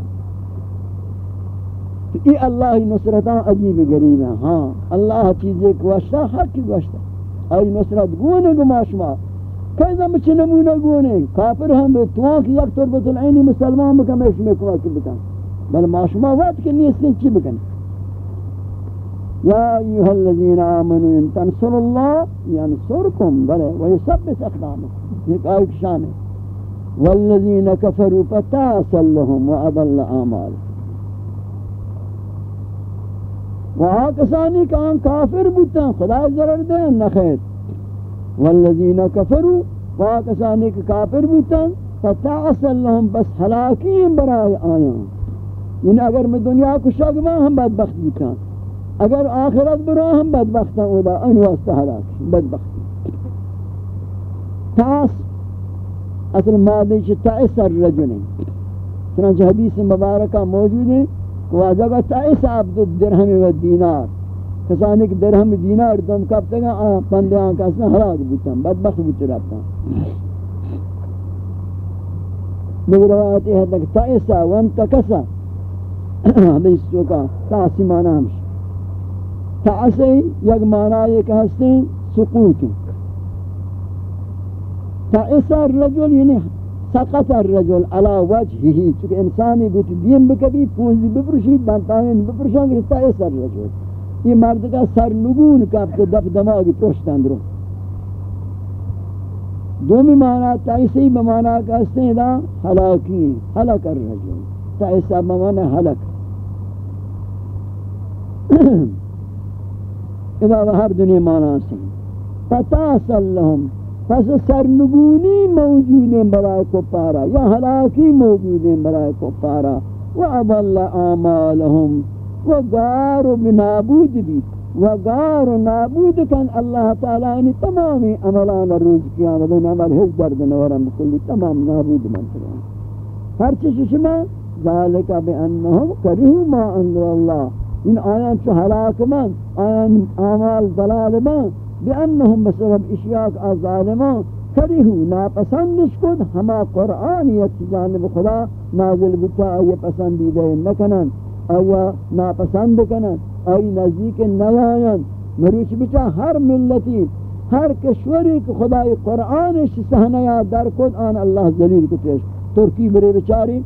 تو یہ اللہ نصرتاں عجیب غریب ہیں ہاں اللہ چیزیں کوشتا حق کی کوشتا ای نصرت گونے گما شما کیسا بچے نمونہ گونے کافر ہم بے توان کی یک طربت العینی مسلمان بکن میں کمک بکن. بل معاشمہ وقت کے نیستیں چی بکن؟ یا ایوہ الذین آمنوا ان تنصر اللہ ینصرکم بلے ویثبت اقدامکم. ایک آئیک شان ہے والذین کفروا فتاسل لهم وعضل آمال وہاں کسانی کان کافر بوتا خدا ضرر دیں نخیر والذین کفروا واکسانی کہ کافر بودتن فتعصل لهم بس حلاکیم برای آیان. یعنی اگر میں دنیا کو شگما ہم بدبخت بودتن اگر آخرت برا ہم بدبختن اودا آن واسطہ حلاک بدبخت. تعص اصل مادی چھ تعص الرجل چنانچہ حدیث مبارکہ موجود ہے کہ واجہ تعص عبد الدرہم و دینار. کسانی کہ درہم دینار دم کب تک پندیاں کا اسنا ہلاک بوتا بدبخت بوتا رابطا نگر روایت ہے تک تائسا وانتکسا حدیث چوکا تاسی مانا ہمش تاسی یک مانا یہ کہ ہستے سقوط تائسا الرجل یعنی سقط الرجل على وجهه. چونکہ انسانی بوتی دیم بکبی پونزی بپرشید بانتاین بپرشان کہ تائسا الرجل. یہ مرد کا سر نگون کافت دف دماغی پشت اندرو. دومی معنی تائیسی بمعنی کہستے ہیں دا حلاکی ہیں حلق الرجل تائیسا بمعنی حلق اذا ہر دنیا معنی سے. فتاسل لهم پس سرنگونی موجود ہیں برای کو پارا، یا حلاکی موجود ہیں برای کو پارا. وَأَضَلَّ آمَالَهُمْ و گار و نابود بھی و گار و نابود کن اللہ تعالی یعنی نے تمامی عملان روز قیامت ان عمل ہز درد نورم کلی تمام نابود من منتران ہر چیز شما ذالک بانہم کرہو ما انزل اللہ. ان آیان چو حلاک من، آیان آمال ضلال من، بانہم بسبب اشیاق آظالمان کرہو ناپسندش کن ہما قرآنیت جانب خدا نازل بتا آئیے پسندیدہ نکنن. آیا ناپسند کنن آئی نزدیک نیاین مروچ بچا ہر ملتی، ہر کشوری کہ خدای قرآنش سہنیا در کن آن اللہ ذلیل کتش ترکی برے بچاری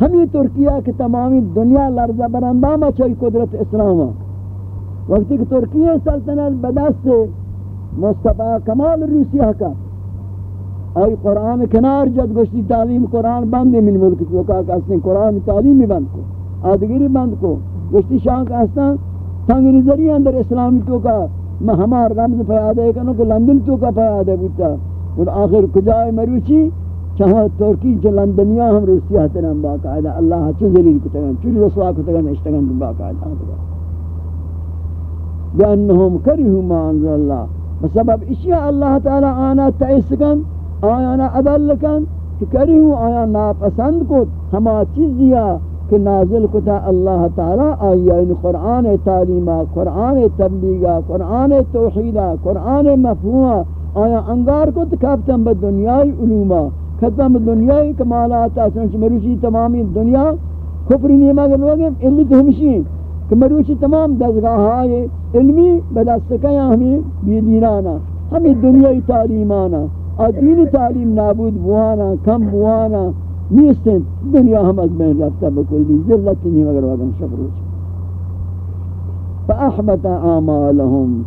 ہمی ترکیہ کی تمامی دنیا لرزہ برندامہ چاہی قدرت اسلام وقتی کہ ترکیہ سلطنت بدست مصطفیٰ کمال روسیہ کا آئی قرآن کنار جد گشتی تعلیم قرآن بند من ملک تو کہا کہ اس نے قرآن تعلیمی بند کو. آدگری بند کو، گشتی شاہ کا ہستا تنگ نظری اندر اسلامی تو کا، میں ہمار رمز پیادے کنو کہ لندن تو کا پیادے بودتا اور آخر کجائے مروچی، چاہاں ترکی جو لندنیا ہم روسی حترم باقاعدہ، اللہ چو ذلیل کتگن چوری رسوا کتگن اشتگن باقاعدہ۔ بأنهم كرهوا ما أنزل الله بسبب اشیاء اللہ تعالی آنا تعیسکن آیانا عدل عدلکن کہ کرہو آیا ناپسند کو، ہما چیزیا کہ نازل کتا اللہ تعالی آیا ان قرآن تعلیمہ قرآن تبلیغہ قرآن توحیدہ قرآن مفہومہ آیا انگار کو تکابتاں با دنیای علومہ ختم با دنیای کمالاتا سنچ مروشی تمامی دنیا کفری نہیں مگر لوگے علت کہ مروشی تمام دزگاہ آئے، علمی بدست کیا ہمیں بیدینانا ہمیں دنیای تعلیمانا اور دین تعلیم نابود بوانا، کم بوانا نیستن. دنیا ہم از بین رفتا بکلی ذلت نہیں مگر وگن شفروچ فأحبت آمالهم.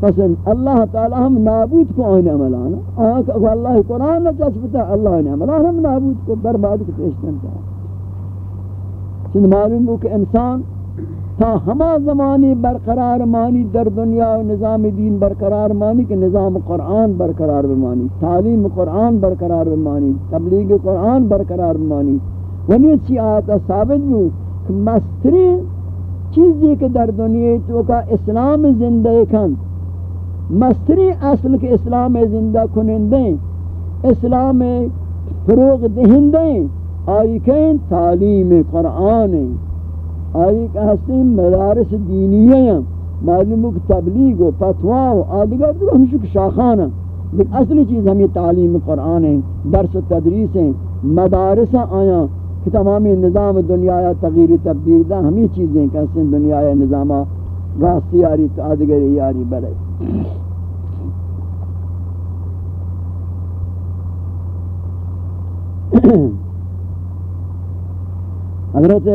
پس اللہ تعالی ہم نابود کو آئین عملانا آنکہ اگر اللہ قرآن نہ چسپتا اللہ آئین عملانا ہم نابود کو برباد کو پیشتن چند معلوم ہو کہ انسان تا ہما زمانی برقرار مانی در دنیا و نظام دین برقرار مانی کہ نظام قرآن برقرار بمانی، تعلیم قرآن برقرار بمانی، تبلیغ قرآن برقرار بمانی۔ ونی اچھی آتا ثابت بھی کہ مسترین چیزی کہ در دنیا تو کا اسلام زندہ کن۔ مستری اصل کے اسلام زندہ کنندیں اسلام فروغ دہندیں آئی کہیں تعلیم قرآن۔ آئی کہ ہستیں مدارس دینیہ ہیں۔ معلوم ہو کہ تبلیغ و فتوہ و آدھگر تو ہمشو کہ شاخان ہیں۔ لیکن اصلی چیز ہمیں تعلیم قرآن ہیں، درس و تدریس ہیں، مدارس آیا کہ تمامی نظام دنیا یا تغییر تبدیل دا ہمیں چیزیں کہ ہستیں دنیا یا نظام راستی یاری تو آدھگر یاری بلے۔ حضرت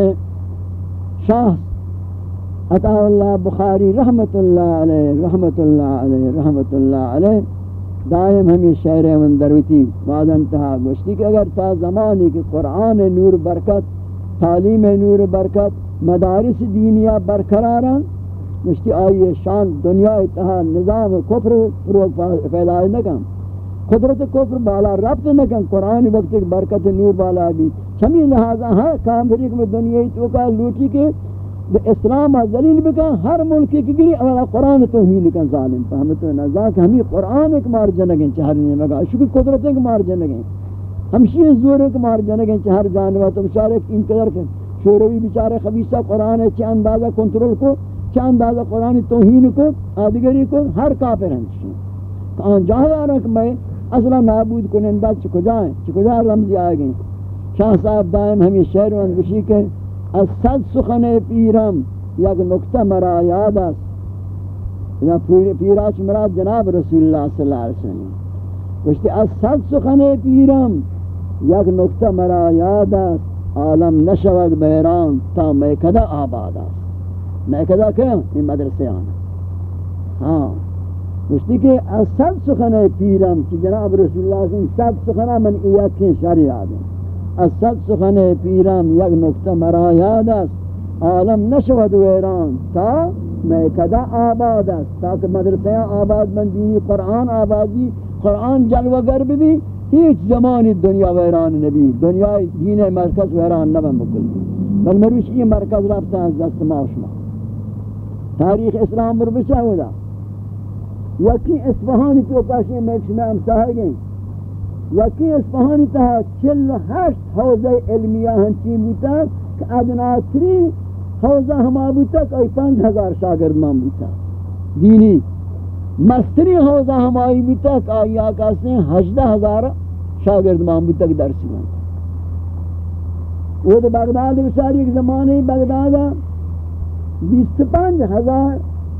شاہ عطا اللہ بخاری رحمت اللہ علیہ رحمت اللہ علیہ رحمت اللہ علیہ، دائم ہمیں شہر من دروتی بعد انتہا گوشتی کہ اگر تا زمانی کہ قرآن نور برکت، تعلیم نور برکت، مدارس دینیا برقراران مشتی آئی شان دنیا اتحا نظام کفر فروغ پیدا نکم قدرت کفر بالا ربط نکن، قرآن وقت برکت نور بالا بھی چمی لہذا ہاں کام پھر ایک میں دنیا تو کا لوٹی کے اسلام ذلیل بکن، ہر ملکی کی گری اولا قرآن توہین کن ظالم فہمتو نزا کہ ہمیں قرآن ایک مار جنگیں چہر نہیں مگا شکر قدرت ایک مار جنگیں ہمشی زور ایک مار جنگیں چہر جانوا تو بچارے ان قدر کن۔ شوروی بچارے خبیصہ قرآن ہے چھ اندازہ کنٹرول کو چند اندازہ قرآن توہین کو آدگری کو، ہر کافر ہیں آن جاہدہ رکھ میں، اصلا نابود کنندہ چکو جائیں چکو جائیں رمزی آئے گئیں۔ شاہ صاحب دائم ہمیں شہر و انگوشی کے از صد سخن پیرم یک نکتہ مرا یاد است. یا پیراش مراد جناب رسول اللہ صلی اللہ علیہ وسلم. گوشتی از صد سخن پیرم یک نکتہ مرا یاد است. عالم نشود بیران تا میں کدا آباد است. میں کدا کیا این مدرسے آنا ہاں مشتی کہ از صد سخن پیرم کی جناب رسول اللہ صلی اللہ علیہ وسلم صد سخن من ایاکین شری آدم از صد سخن پیرم یک نکتہ مرا یاد است. عالم نشود ویران تا میں کدا آباد است. تاکہ مدرسے آباد من دینی قرآن آبادی، قرآن جلوہ گرب بھی هیچ زمانی دنیا ویران نبی. دنیا دین مرکز ویران نبن بکل بل مروش یہ مرکز رابطہ از دست ما شما. تاریخ اسلام پر بچا ہوتا یکی اسفہانی تو کاشی میں ایک امساہ گئیں یکی اسفہانی تہا چل ہشت حوضہ علمیہ ہنچی بوتا کہ ادناتری حوضہ ہما بوتا کہ پانچ ہزار شاگرد مان بوتا۔ دینی مستری حوضہ ہمائی بوتا کہ آئی آقا سے ہجدہ ہزار شاگرد مان بوتا کہ درسی مان وہ تو بغداد بساری ایک زمانے بغدادا بیست پنج ہزار،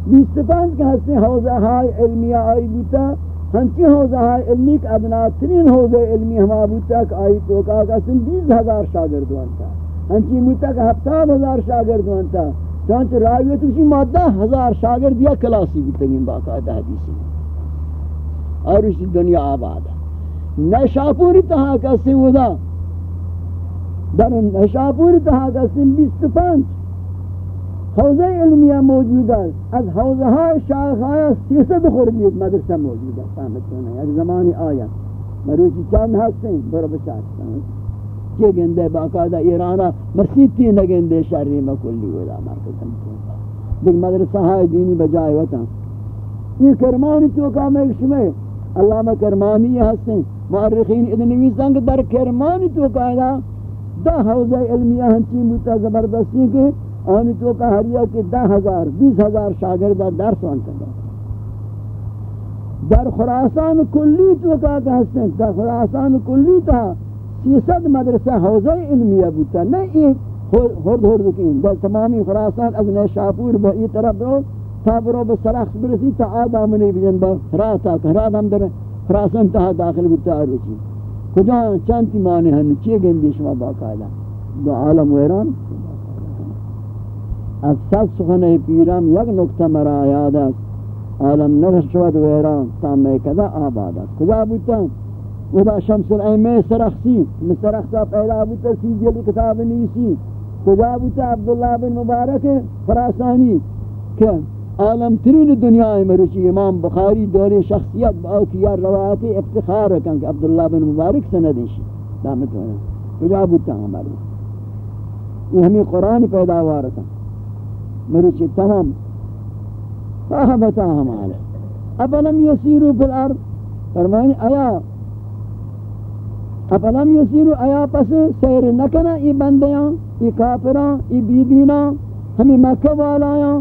بیست پنج کے ہستے حوضہ ہائی علمیہ آئی بوتا۔ ہنچی حوضہ ہائی علمی کے ادنا ترین حوضہ علمی ہما بوتا کہ آئی توکا کہ سن بیس ہزار شاگرد وانتا۔ ہنچی بوتا کہ ہفتاد ہزار شاگرد وانتا۔ چانچہ راویت اسی مادہ ہزار شاگرد یا کلاسی بوتا گیم باقاعدہ حدیثی۔ اور اسی دنیا آباد۔ ہے نشاپوری تہا کسی ودا در نشاپوری تہا کسی بیست پنج حوزہ علمیہ موجود ہے از حوزہ های شاخ های سیصد خوردیت مدرسہ موجود ہے فهمت ہونا ہے زمانی آیا مروچی چند ہستیں برو بچاکتا ہوں چی گندے باقاعدہ ایرانا مسید تھی نگندے شرری مکلی ولا مرکز ہم دیکھ مدرسہ های دینی بجائے وطن. یہ کرمانی چوکا میں شمیں علامہ کرمانی ہستیں معرخین ادنوی سنگ در کرمانی چوکا دا حوزہ علمیہ ہنچی موتا زبردستی کے آنی تو کا ہریا کہ دہ ہزار، بیس ہزار شاگردہ درس وانتا دا در خراسان کلی تو کا کہستیں در خراسان کلی تا سیصد مدرسہ حوزہ علمیہ بوتا نہیں یہ ہرد ہرد کین در تمامی خراسان از نئے با یہ طرف برو تا برو بسرخص برسی تا آدم نہیں بجن با راتا کہ رات ہم در خراسان تا داخل بوتا آروچی کجا؟ چانتی مانے ہن چیئے گندی شما باقاعدہ دو عالم ویران از صد سخن پیرم یک نکته مرا یاد است. عالم نرشود ویران تا میں کدا آبادت کجا بودتا ودا شمس الائمہ سرخسی. سرخسا پیدا بودتا سیدی علی کتاب نیسی کجا بودتا عبداللہ بن مبارک فراسانی کہ عالم ترین دنیا میں امام بخاری دور شخصیت باو کیا روایت افتخار کن کہ عبداللہ بن مبارک سندشی دامت ہونا کجا بودتا ہمارے یہ ہمیں قرآن پیداوار تھا مروچی تمام. فاہبتا ہمارے اپلم یسیرو فی الأرض؟ فرمائنی آیا اپلم یسیرو آیا پس سیر نکنا ای بندیاں ای کافران ای بیدیناں ہمیں مکہ والایاں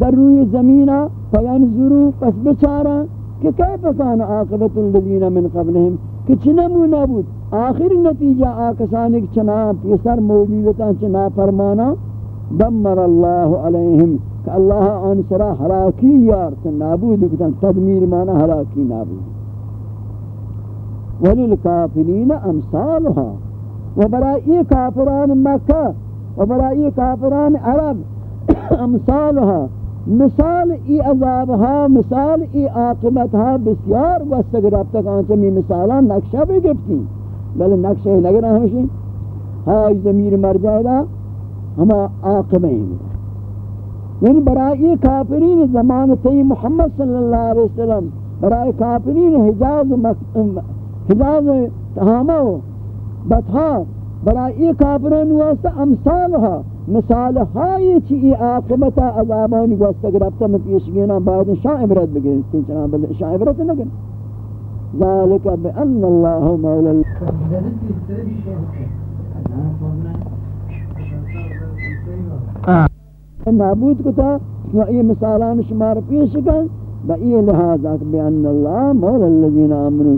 در روی زمینہ فینظرو پس بچارا کہ کیف کان عاقبت الذین من قبلہم کہ چنمو نبود آخر نتیجہ آکسانک چنا پیسر موجودتا چنا فرمانا دمر الله عليهم. الله آن سرا حراکی یار تنابود کتن تدمير ما حراکی نابود وللکافرین امثالها. و برای کافران مکه و برای کافران عرب امثالها. مثال ای عذابها مثال ای عاقبتها بسیار وستگ ربطک آنچه می مثالا نقشه بگفتی بله نقشه لگر همشی های زمیر مرجع دا ہما عاقبہ یعنی برای کافرین زمان تی محمد صلی اللہ علیہ وسلم، برای کافرین حجاز حجاز تہامہ بطھا برای کافرین واسطہ امثالها مثال ہائی چی ای عاقبت عذابانی گوستا گرفتا میں پیشگینا بعد شاہ عبرت بگیر تین چنان بلد شاہ عبرت نگن ذالک بأن اللہ مولا اللہ نابود کتا یہ مثالان شمار پیش کن. با یہ لحاظ بأن اللہ مولا الذین آمنوا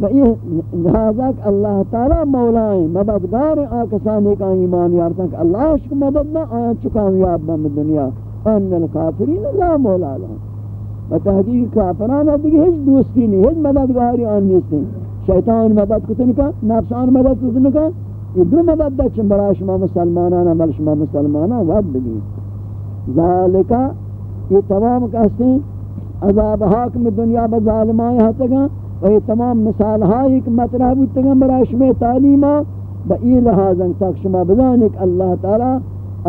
لہذا کہ اللہ تعالی مولائیں مددگار آکسانی کا ایمان یارتا کہ اللہ عشق مدد نہ آیا چکامیاب بم دنیا. ان الکافرین لا مولا لهم. و تحقیق کافران دیگه هیچ دوستی نہیں هیچ مددگاری آن نیستیں شیطان مدد کتن کا نفس آن مدد کتن کا یہ دو مدد دا چن برای شما مسلمانان عمل شما مسلمانان ود بگین ذالکہ یہ تمام کہتے ہیں عذاب حاکم دنیا بظالمائیں ہتگاں و یہ تمام مثال ہائی کہ مطرح بودتگاں برای شما تعلیمہ با ای لحاظاں تک شما بدانک اللہ تعالی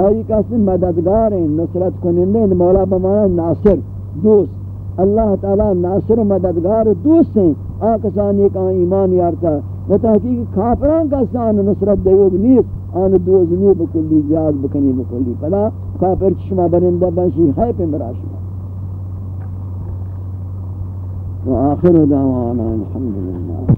آئی کسی مددگار ہیں نصرت کنندے ہیں مولا بمانا ناصر دوست اللہ تعالی ناصر و مددگار دوست ہیں آکسان ایک آن ایمان یارتا و تحقیق کافران کا سان نصرت دیوگ نیست، آن دوز نی بکلی زیاد بکنی، بکلی پدا کافر چشما برندہ بنشی حیپ مرا شما. وآخر دعوانا الحمد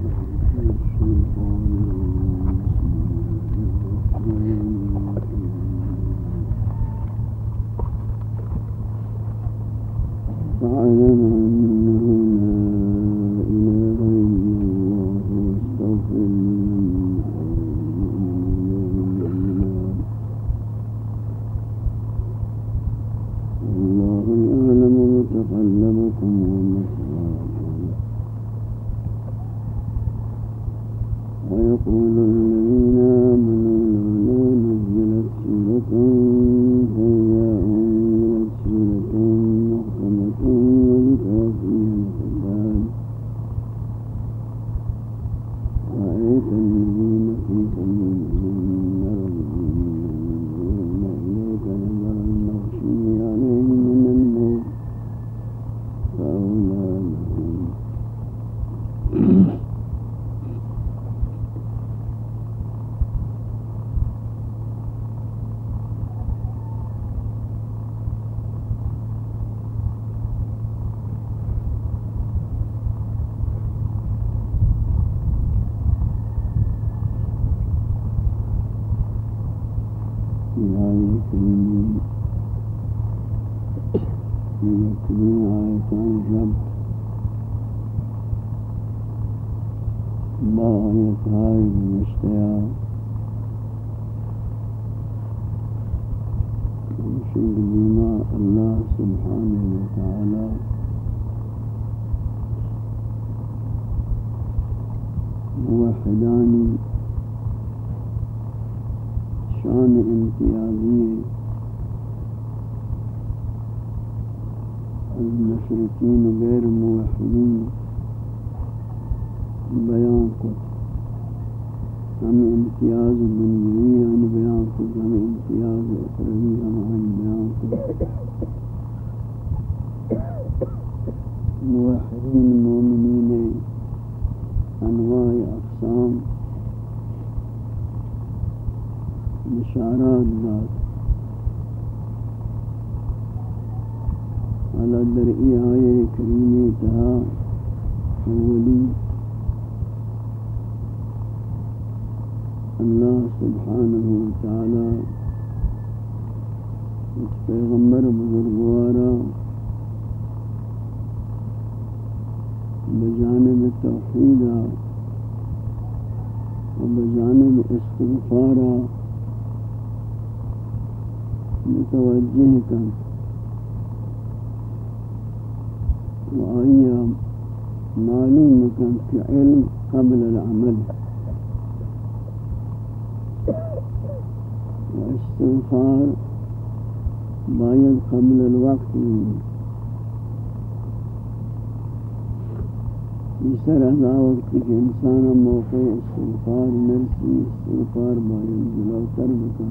معلوم کہ علم قبل العمل. استغفار باید قبل الوقت. بیسر ازا وقت کہ إنسان موقع استغفار مرسی استغفار باید جلوتر بکن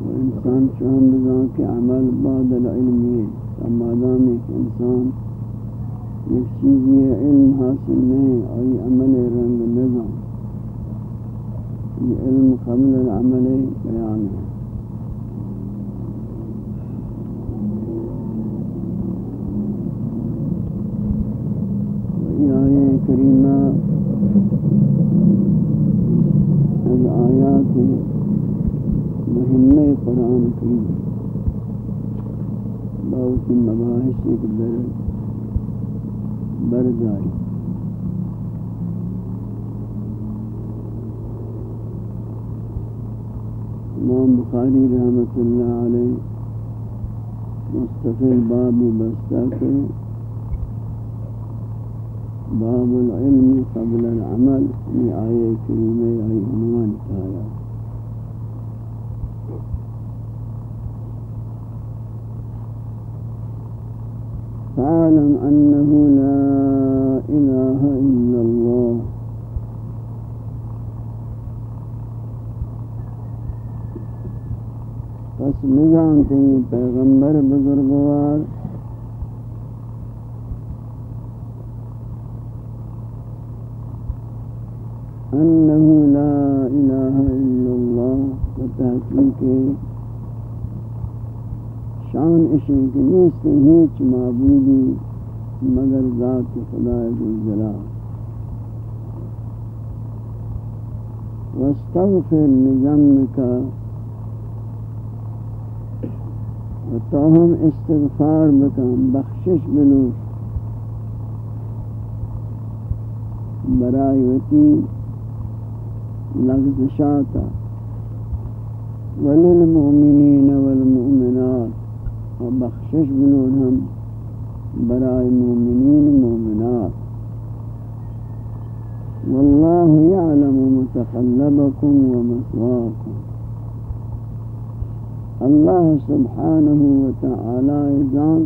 و انسان چون بزان کہ عمل بعد العلمی أما دام ایک إنسان ایک چیزی علم حاصل نہیں آئی عمل رنگ نظام علم قبل العمل بیان ہے سفر باب مستقل باب العلم قبل العمل في آية كريمة أي عنوان آية فاعلم أنه لا إله إلا پس نجانتے ہیں پیغمبر بزرگوار۔ انہو لا الہ الا اللہ و تحقیق شان اشن کے نیست ہیچ معبودی مگر ذات خدا جلال واستغفر لذنبك و استغفار بکن بخشش بلوش برائی وتی لغزشاتا وللمؤمنین والمؤمنات و بخشش بلوش ہم برائی مؤمنین مؤمنات. والله يعلم متقلبكم ومثواكم اللہ سبحانہ و تعالی جان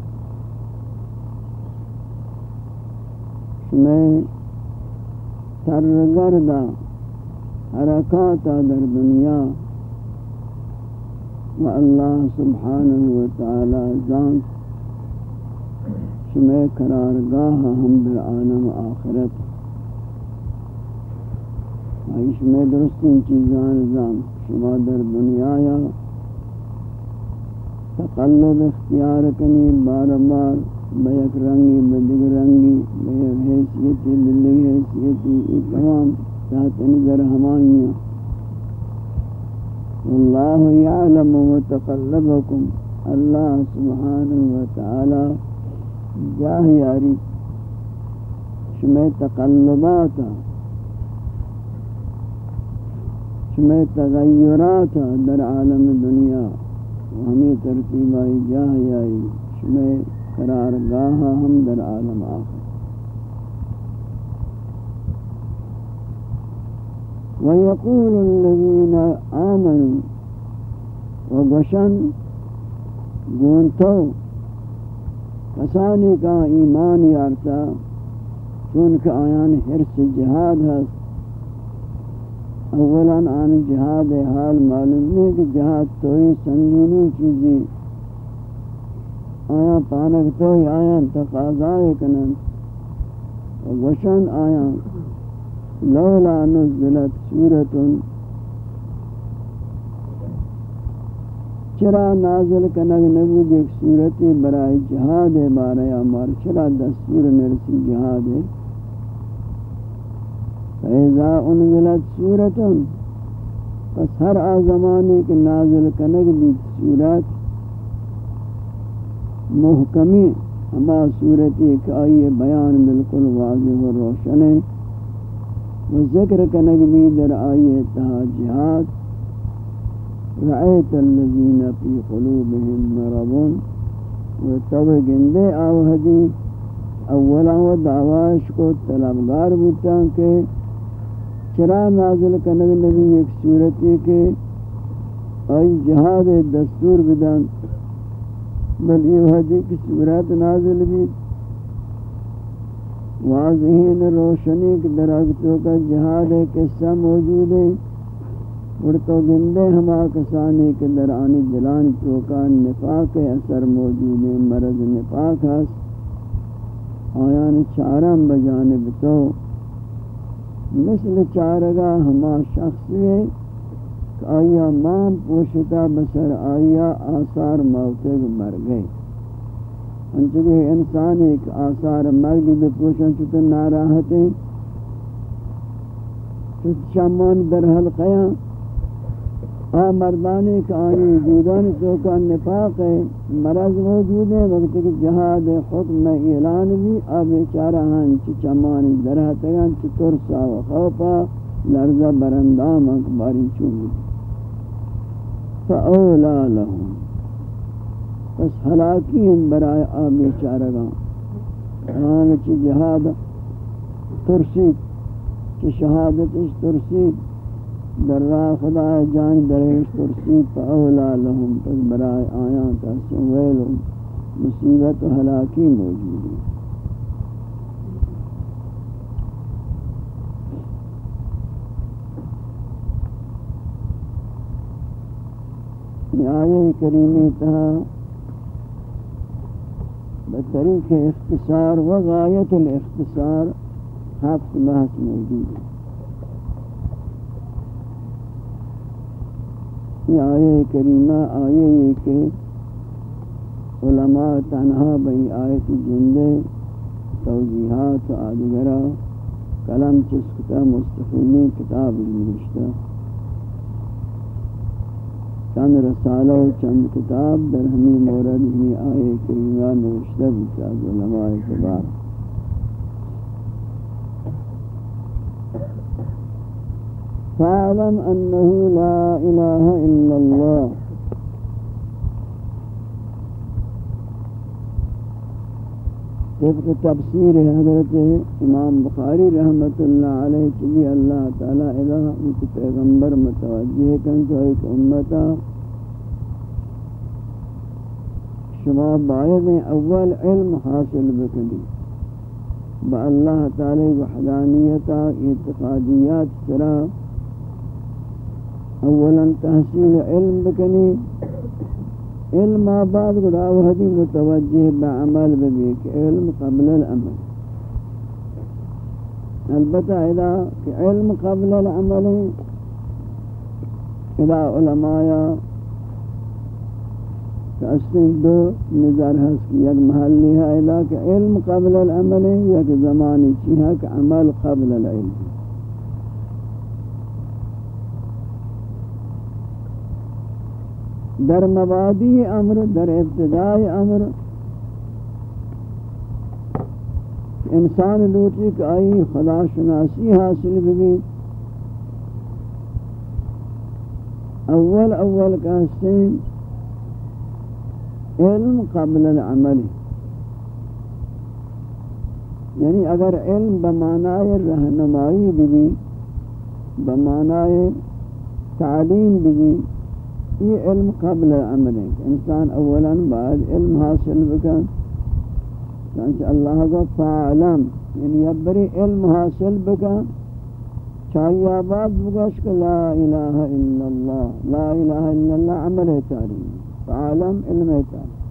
میں ترگردہ حرکات در دنیا و اللہ سبحانہ و تعالی جان شمع قرارگاہ ہم در عالم آخرت. آئیش میں درستین چیزان جان شما در دنیا یا تقلب اختیار کنی، بار بار بیک رنگی بدگ رنگی بیک حیثیتی بلگ حیثیتی. یہ تمام تحت نظر ہمائیاں واللہ یعلم متقلبکم اللہ سبحانہ وتعالی جاہ یاری. شمی تقلباتا شمی تغیراتا در عالم دنیا. ہمیں ترتیب آئی جاہ آئی شمع قرار گاہا ہم در عالم آخر۔ ويقول الذين آمنوا وغشن گونتو، کسانی کا ایمان یارتا چونکہ آیان حرس جہاد ہے اولا آن جہاد حال معلوم نہیں کہ جہاد تو ہی سنگینی چیزی۔ آیا پانک تو ہی آیا تقاضائے کنن۔ وشن آیا۔ لولا نزلت سورة چرا نازل کنگ نبود ایک صورتی برای جہاد بارے امار چرا دستور نرسی جہاد؟ ہے فیضا انزلت سورة، پس ہر آزمانے کے نازل کنگ بھی صورت محکمی ہما صورتی کہ آئیے بیان بالکل واضح و روشن ہے۔ و ذکر کنگ بھی در آئیے تہا جہاد رأیت الذین فی قلوبهم مرضون و تو گندے آوہدی۔ اولا و دعواش کو طلبگار بودتا کہ چرا نازل کنگ نبی ایک صورتی کہ آئی جہاد دستور بدن بل یہ حدی کی صورت نازل بھی۔ واضحین روشنی کے درختوں کا جہاد قصہ موجود ہے اور تو گندے ہما کسانی کے درانی دلان تو نفاق اثر موجود ہے، مرض نفاق ہے آیان چارم بجانب تو۔ مثل چارگا ہما شخص ہے کہ آیا مام پوشتا بسر آیا آثار موتے مر گئے انچکہ انسان ایک آثار مرگ بھی پوشن چطور ناراحت ہیں شامان در حلقیاں آ مردانی کا آنی وجودان تو کا نفاق ہے، مرض موجود ہے وقت کہ جہاد حکم اعلان بھی اب بیچارہ ہن ہاں، چی چمان در حلقیاں چی ترسا و خوفا، لرزہ برندام اکباری چوبی فأولا لهم پس ہلاکی ہیں برائے آمی چارگاں آن ہاں، چی جہاد ترسید چی شہادتش ترسید در راہ خدا جان درش ترسید پا لهم، پس برائے آیان تحسن ویل مصیبت و ہلاکی موجود ہے آیہ کریمی تہا بطریق اختصار و غایت الاختصار ہفت بحث موجود ہے یہ آیہ کریمہ آیہ یہ کہ علماء تنہا بئی آیت جندے توضیحات آدگرہ کلم چسکتا مستقلی کتاب نوشتہ چند رسالہ و چند کتاب در ہمی مورد ہمی آئے کریمہ نوشتہ بیتا علماء کبار فاعلم انه لا اله الا الله. طبق تفسیر حضرت امام بخاری رحمت اللہ علیہ چلی اللہ تعالی الہ انت پیغمبر متوجہ کن تو ایک امتا شما باید اول علم حاصل بکنی۔ با اللہ تعالی وحدانیتا اعتقادیات سرا اولا تحصیل علم بکنی علم آباد قد آوہدی متوجہ بعمل ببی کہ علم قبل العمل البتہ إذا کہ علم قبل العمل إذا علماء کہ دو نظر ہے یک محلی ہے إذا کہ علم قبل العمل یک زمانی چیہا کہ عمل قبل العلم. در مبادی أمر در ابتدائی أمر. انسان لوٹی کہ آئی خدا شناسی حاصل بھی اول اول کا حسین علم قبل العمل. یعنی اگر علم بمعنی رہنمائی بھی بمعنی تعلیم بھی یہ علم قبل عمل ہے إنسان اولا بعد علم حاصل بکن چنانچہ اللہ کا فعلم یعنی ابری علم حاصل بکا چاہیے آباد بگوش کہ لا الہ إلا اللہ لا الہ إلا اللہ عمل ہے تاری فعلم علم ہے تاری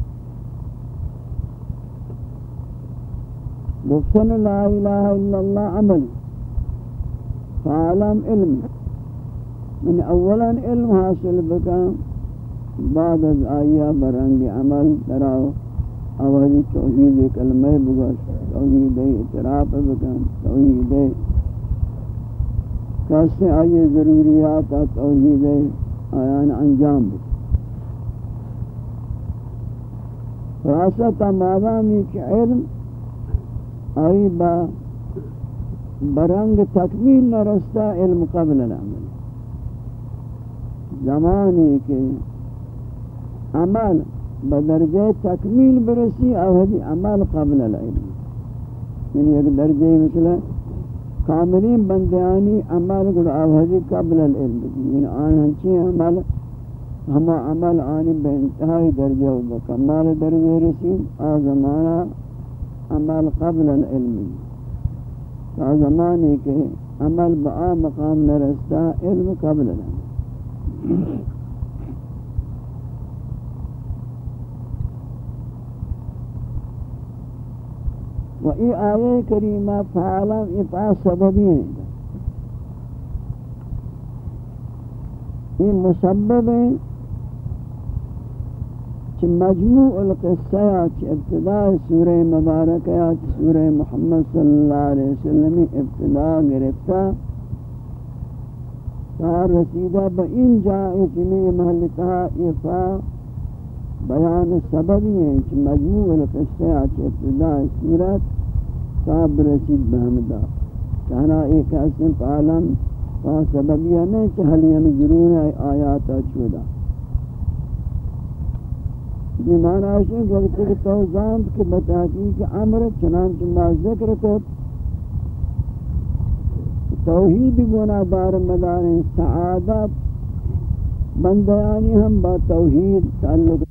گفتن لا الہ إلا اللہ عمل. فعلم علم. من اولا علم حاصل بکا بعد از آیا برنگ عمل تراؤ اولی توحید کلمہ بگوش توحید اعتراف بکن توحید کیسے آئیے ضروریات توحید آیان انجام بکن. خلاصہ مادامی کہ علم آئی با برنگ تکمیل نرستا علم قبل العمل. زمانی کے عمل بدرجہ تکمیل برسی اوہدی عمل قبل العلم. یعنی ایک درجہ مثلا کاملین بندیانی عمل گر اوہدی قبل العلم. یعنی آن ہنچی عمل ہما عمل آنی بے انتہائی درجہ و بکمال درجہ رسی. آزمانا عمل قبل العلم. تا زمانی کے عمل با مقام نرستا علم قبل العلم. و ای آیه کریمه فعلا افعا سببی ہیں این مسبب ہے چھ مجموع القصہ چھ ابتداء سورہ مبارکہ چھ سورہ محمد صلی اللہ علیہ وسلم ابتداء گرفتا تا رسیدہ با این جائے جنہی محلتہ افعا بیان سببی ہیں چھ مجموع القصہ چھ ابتداء سورت صاحب رسید بہمدہ کہنا ایک حسن پالم وہاں سببیہ نہیں چہلین یعنی ضرور ہے آیاتا چودا یہ معنی ہے کہ وقت کے توزاند کے بتحقیق عمر چنانچہ ما ذکر کو توحید گنا بار مدار سعادت بندیانی ہم با توحید تعلق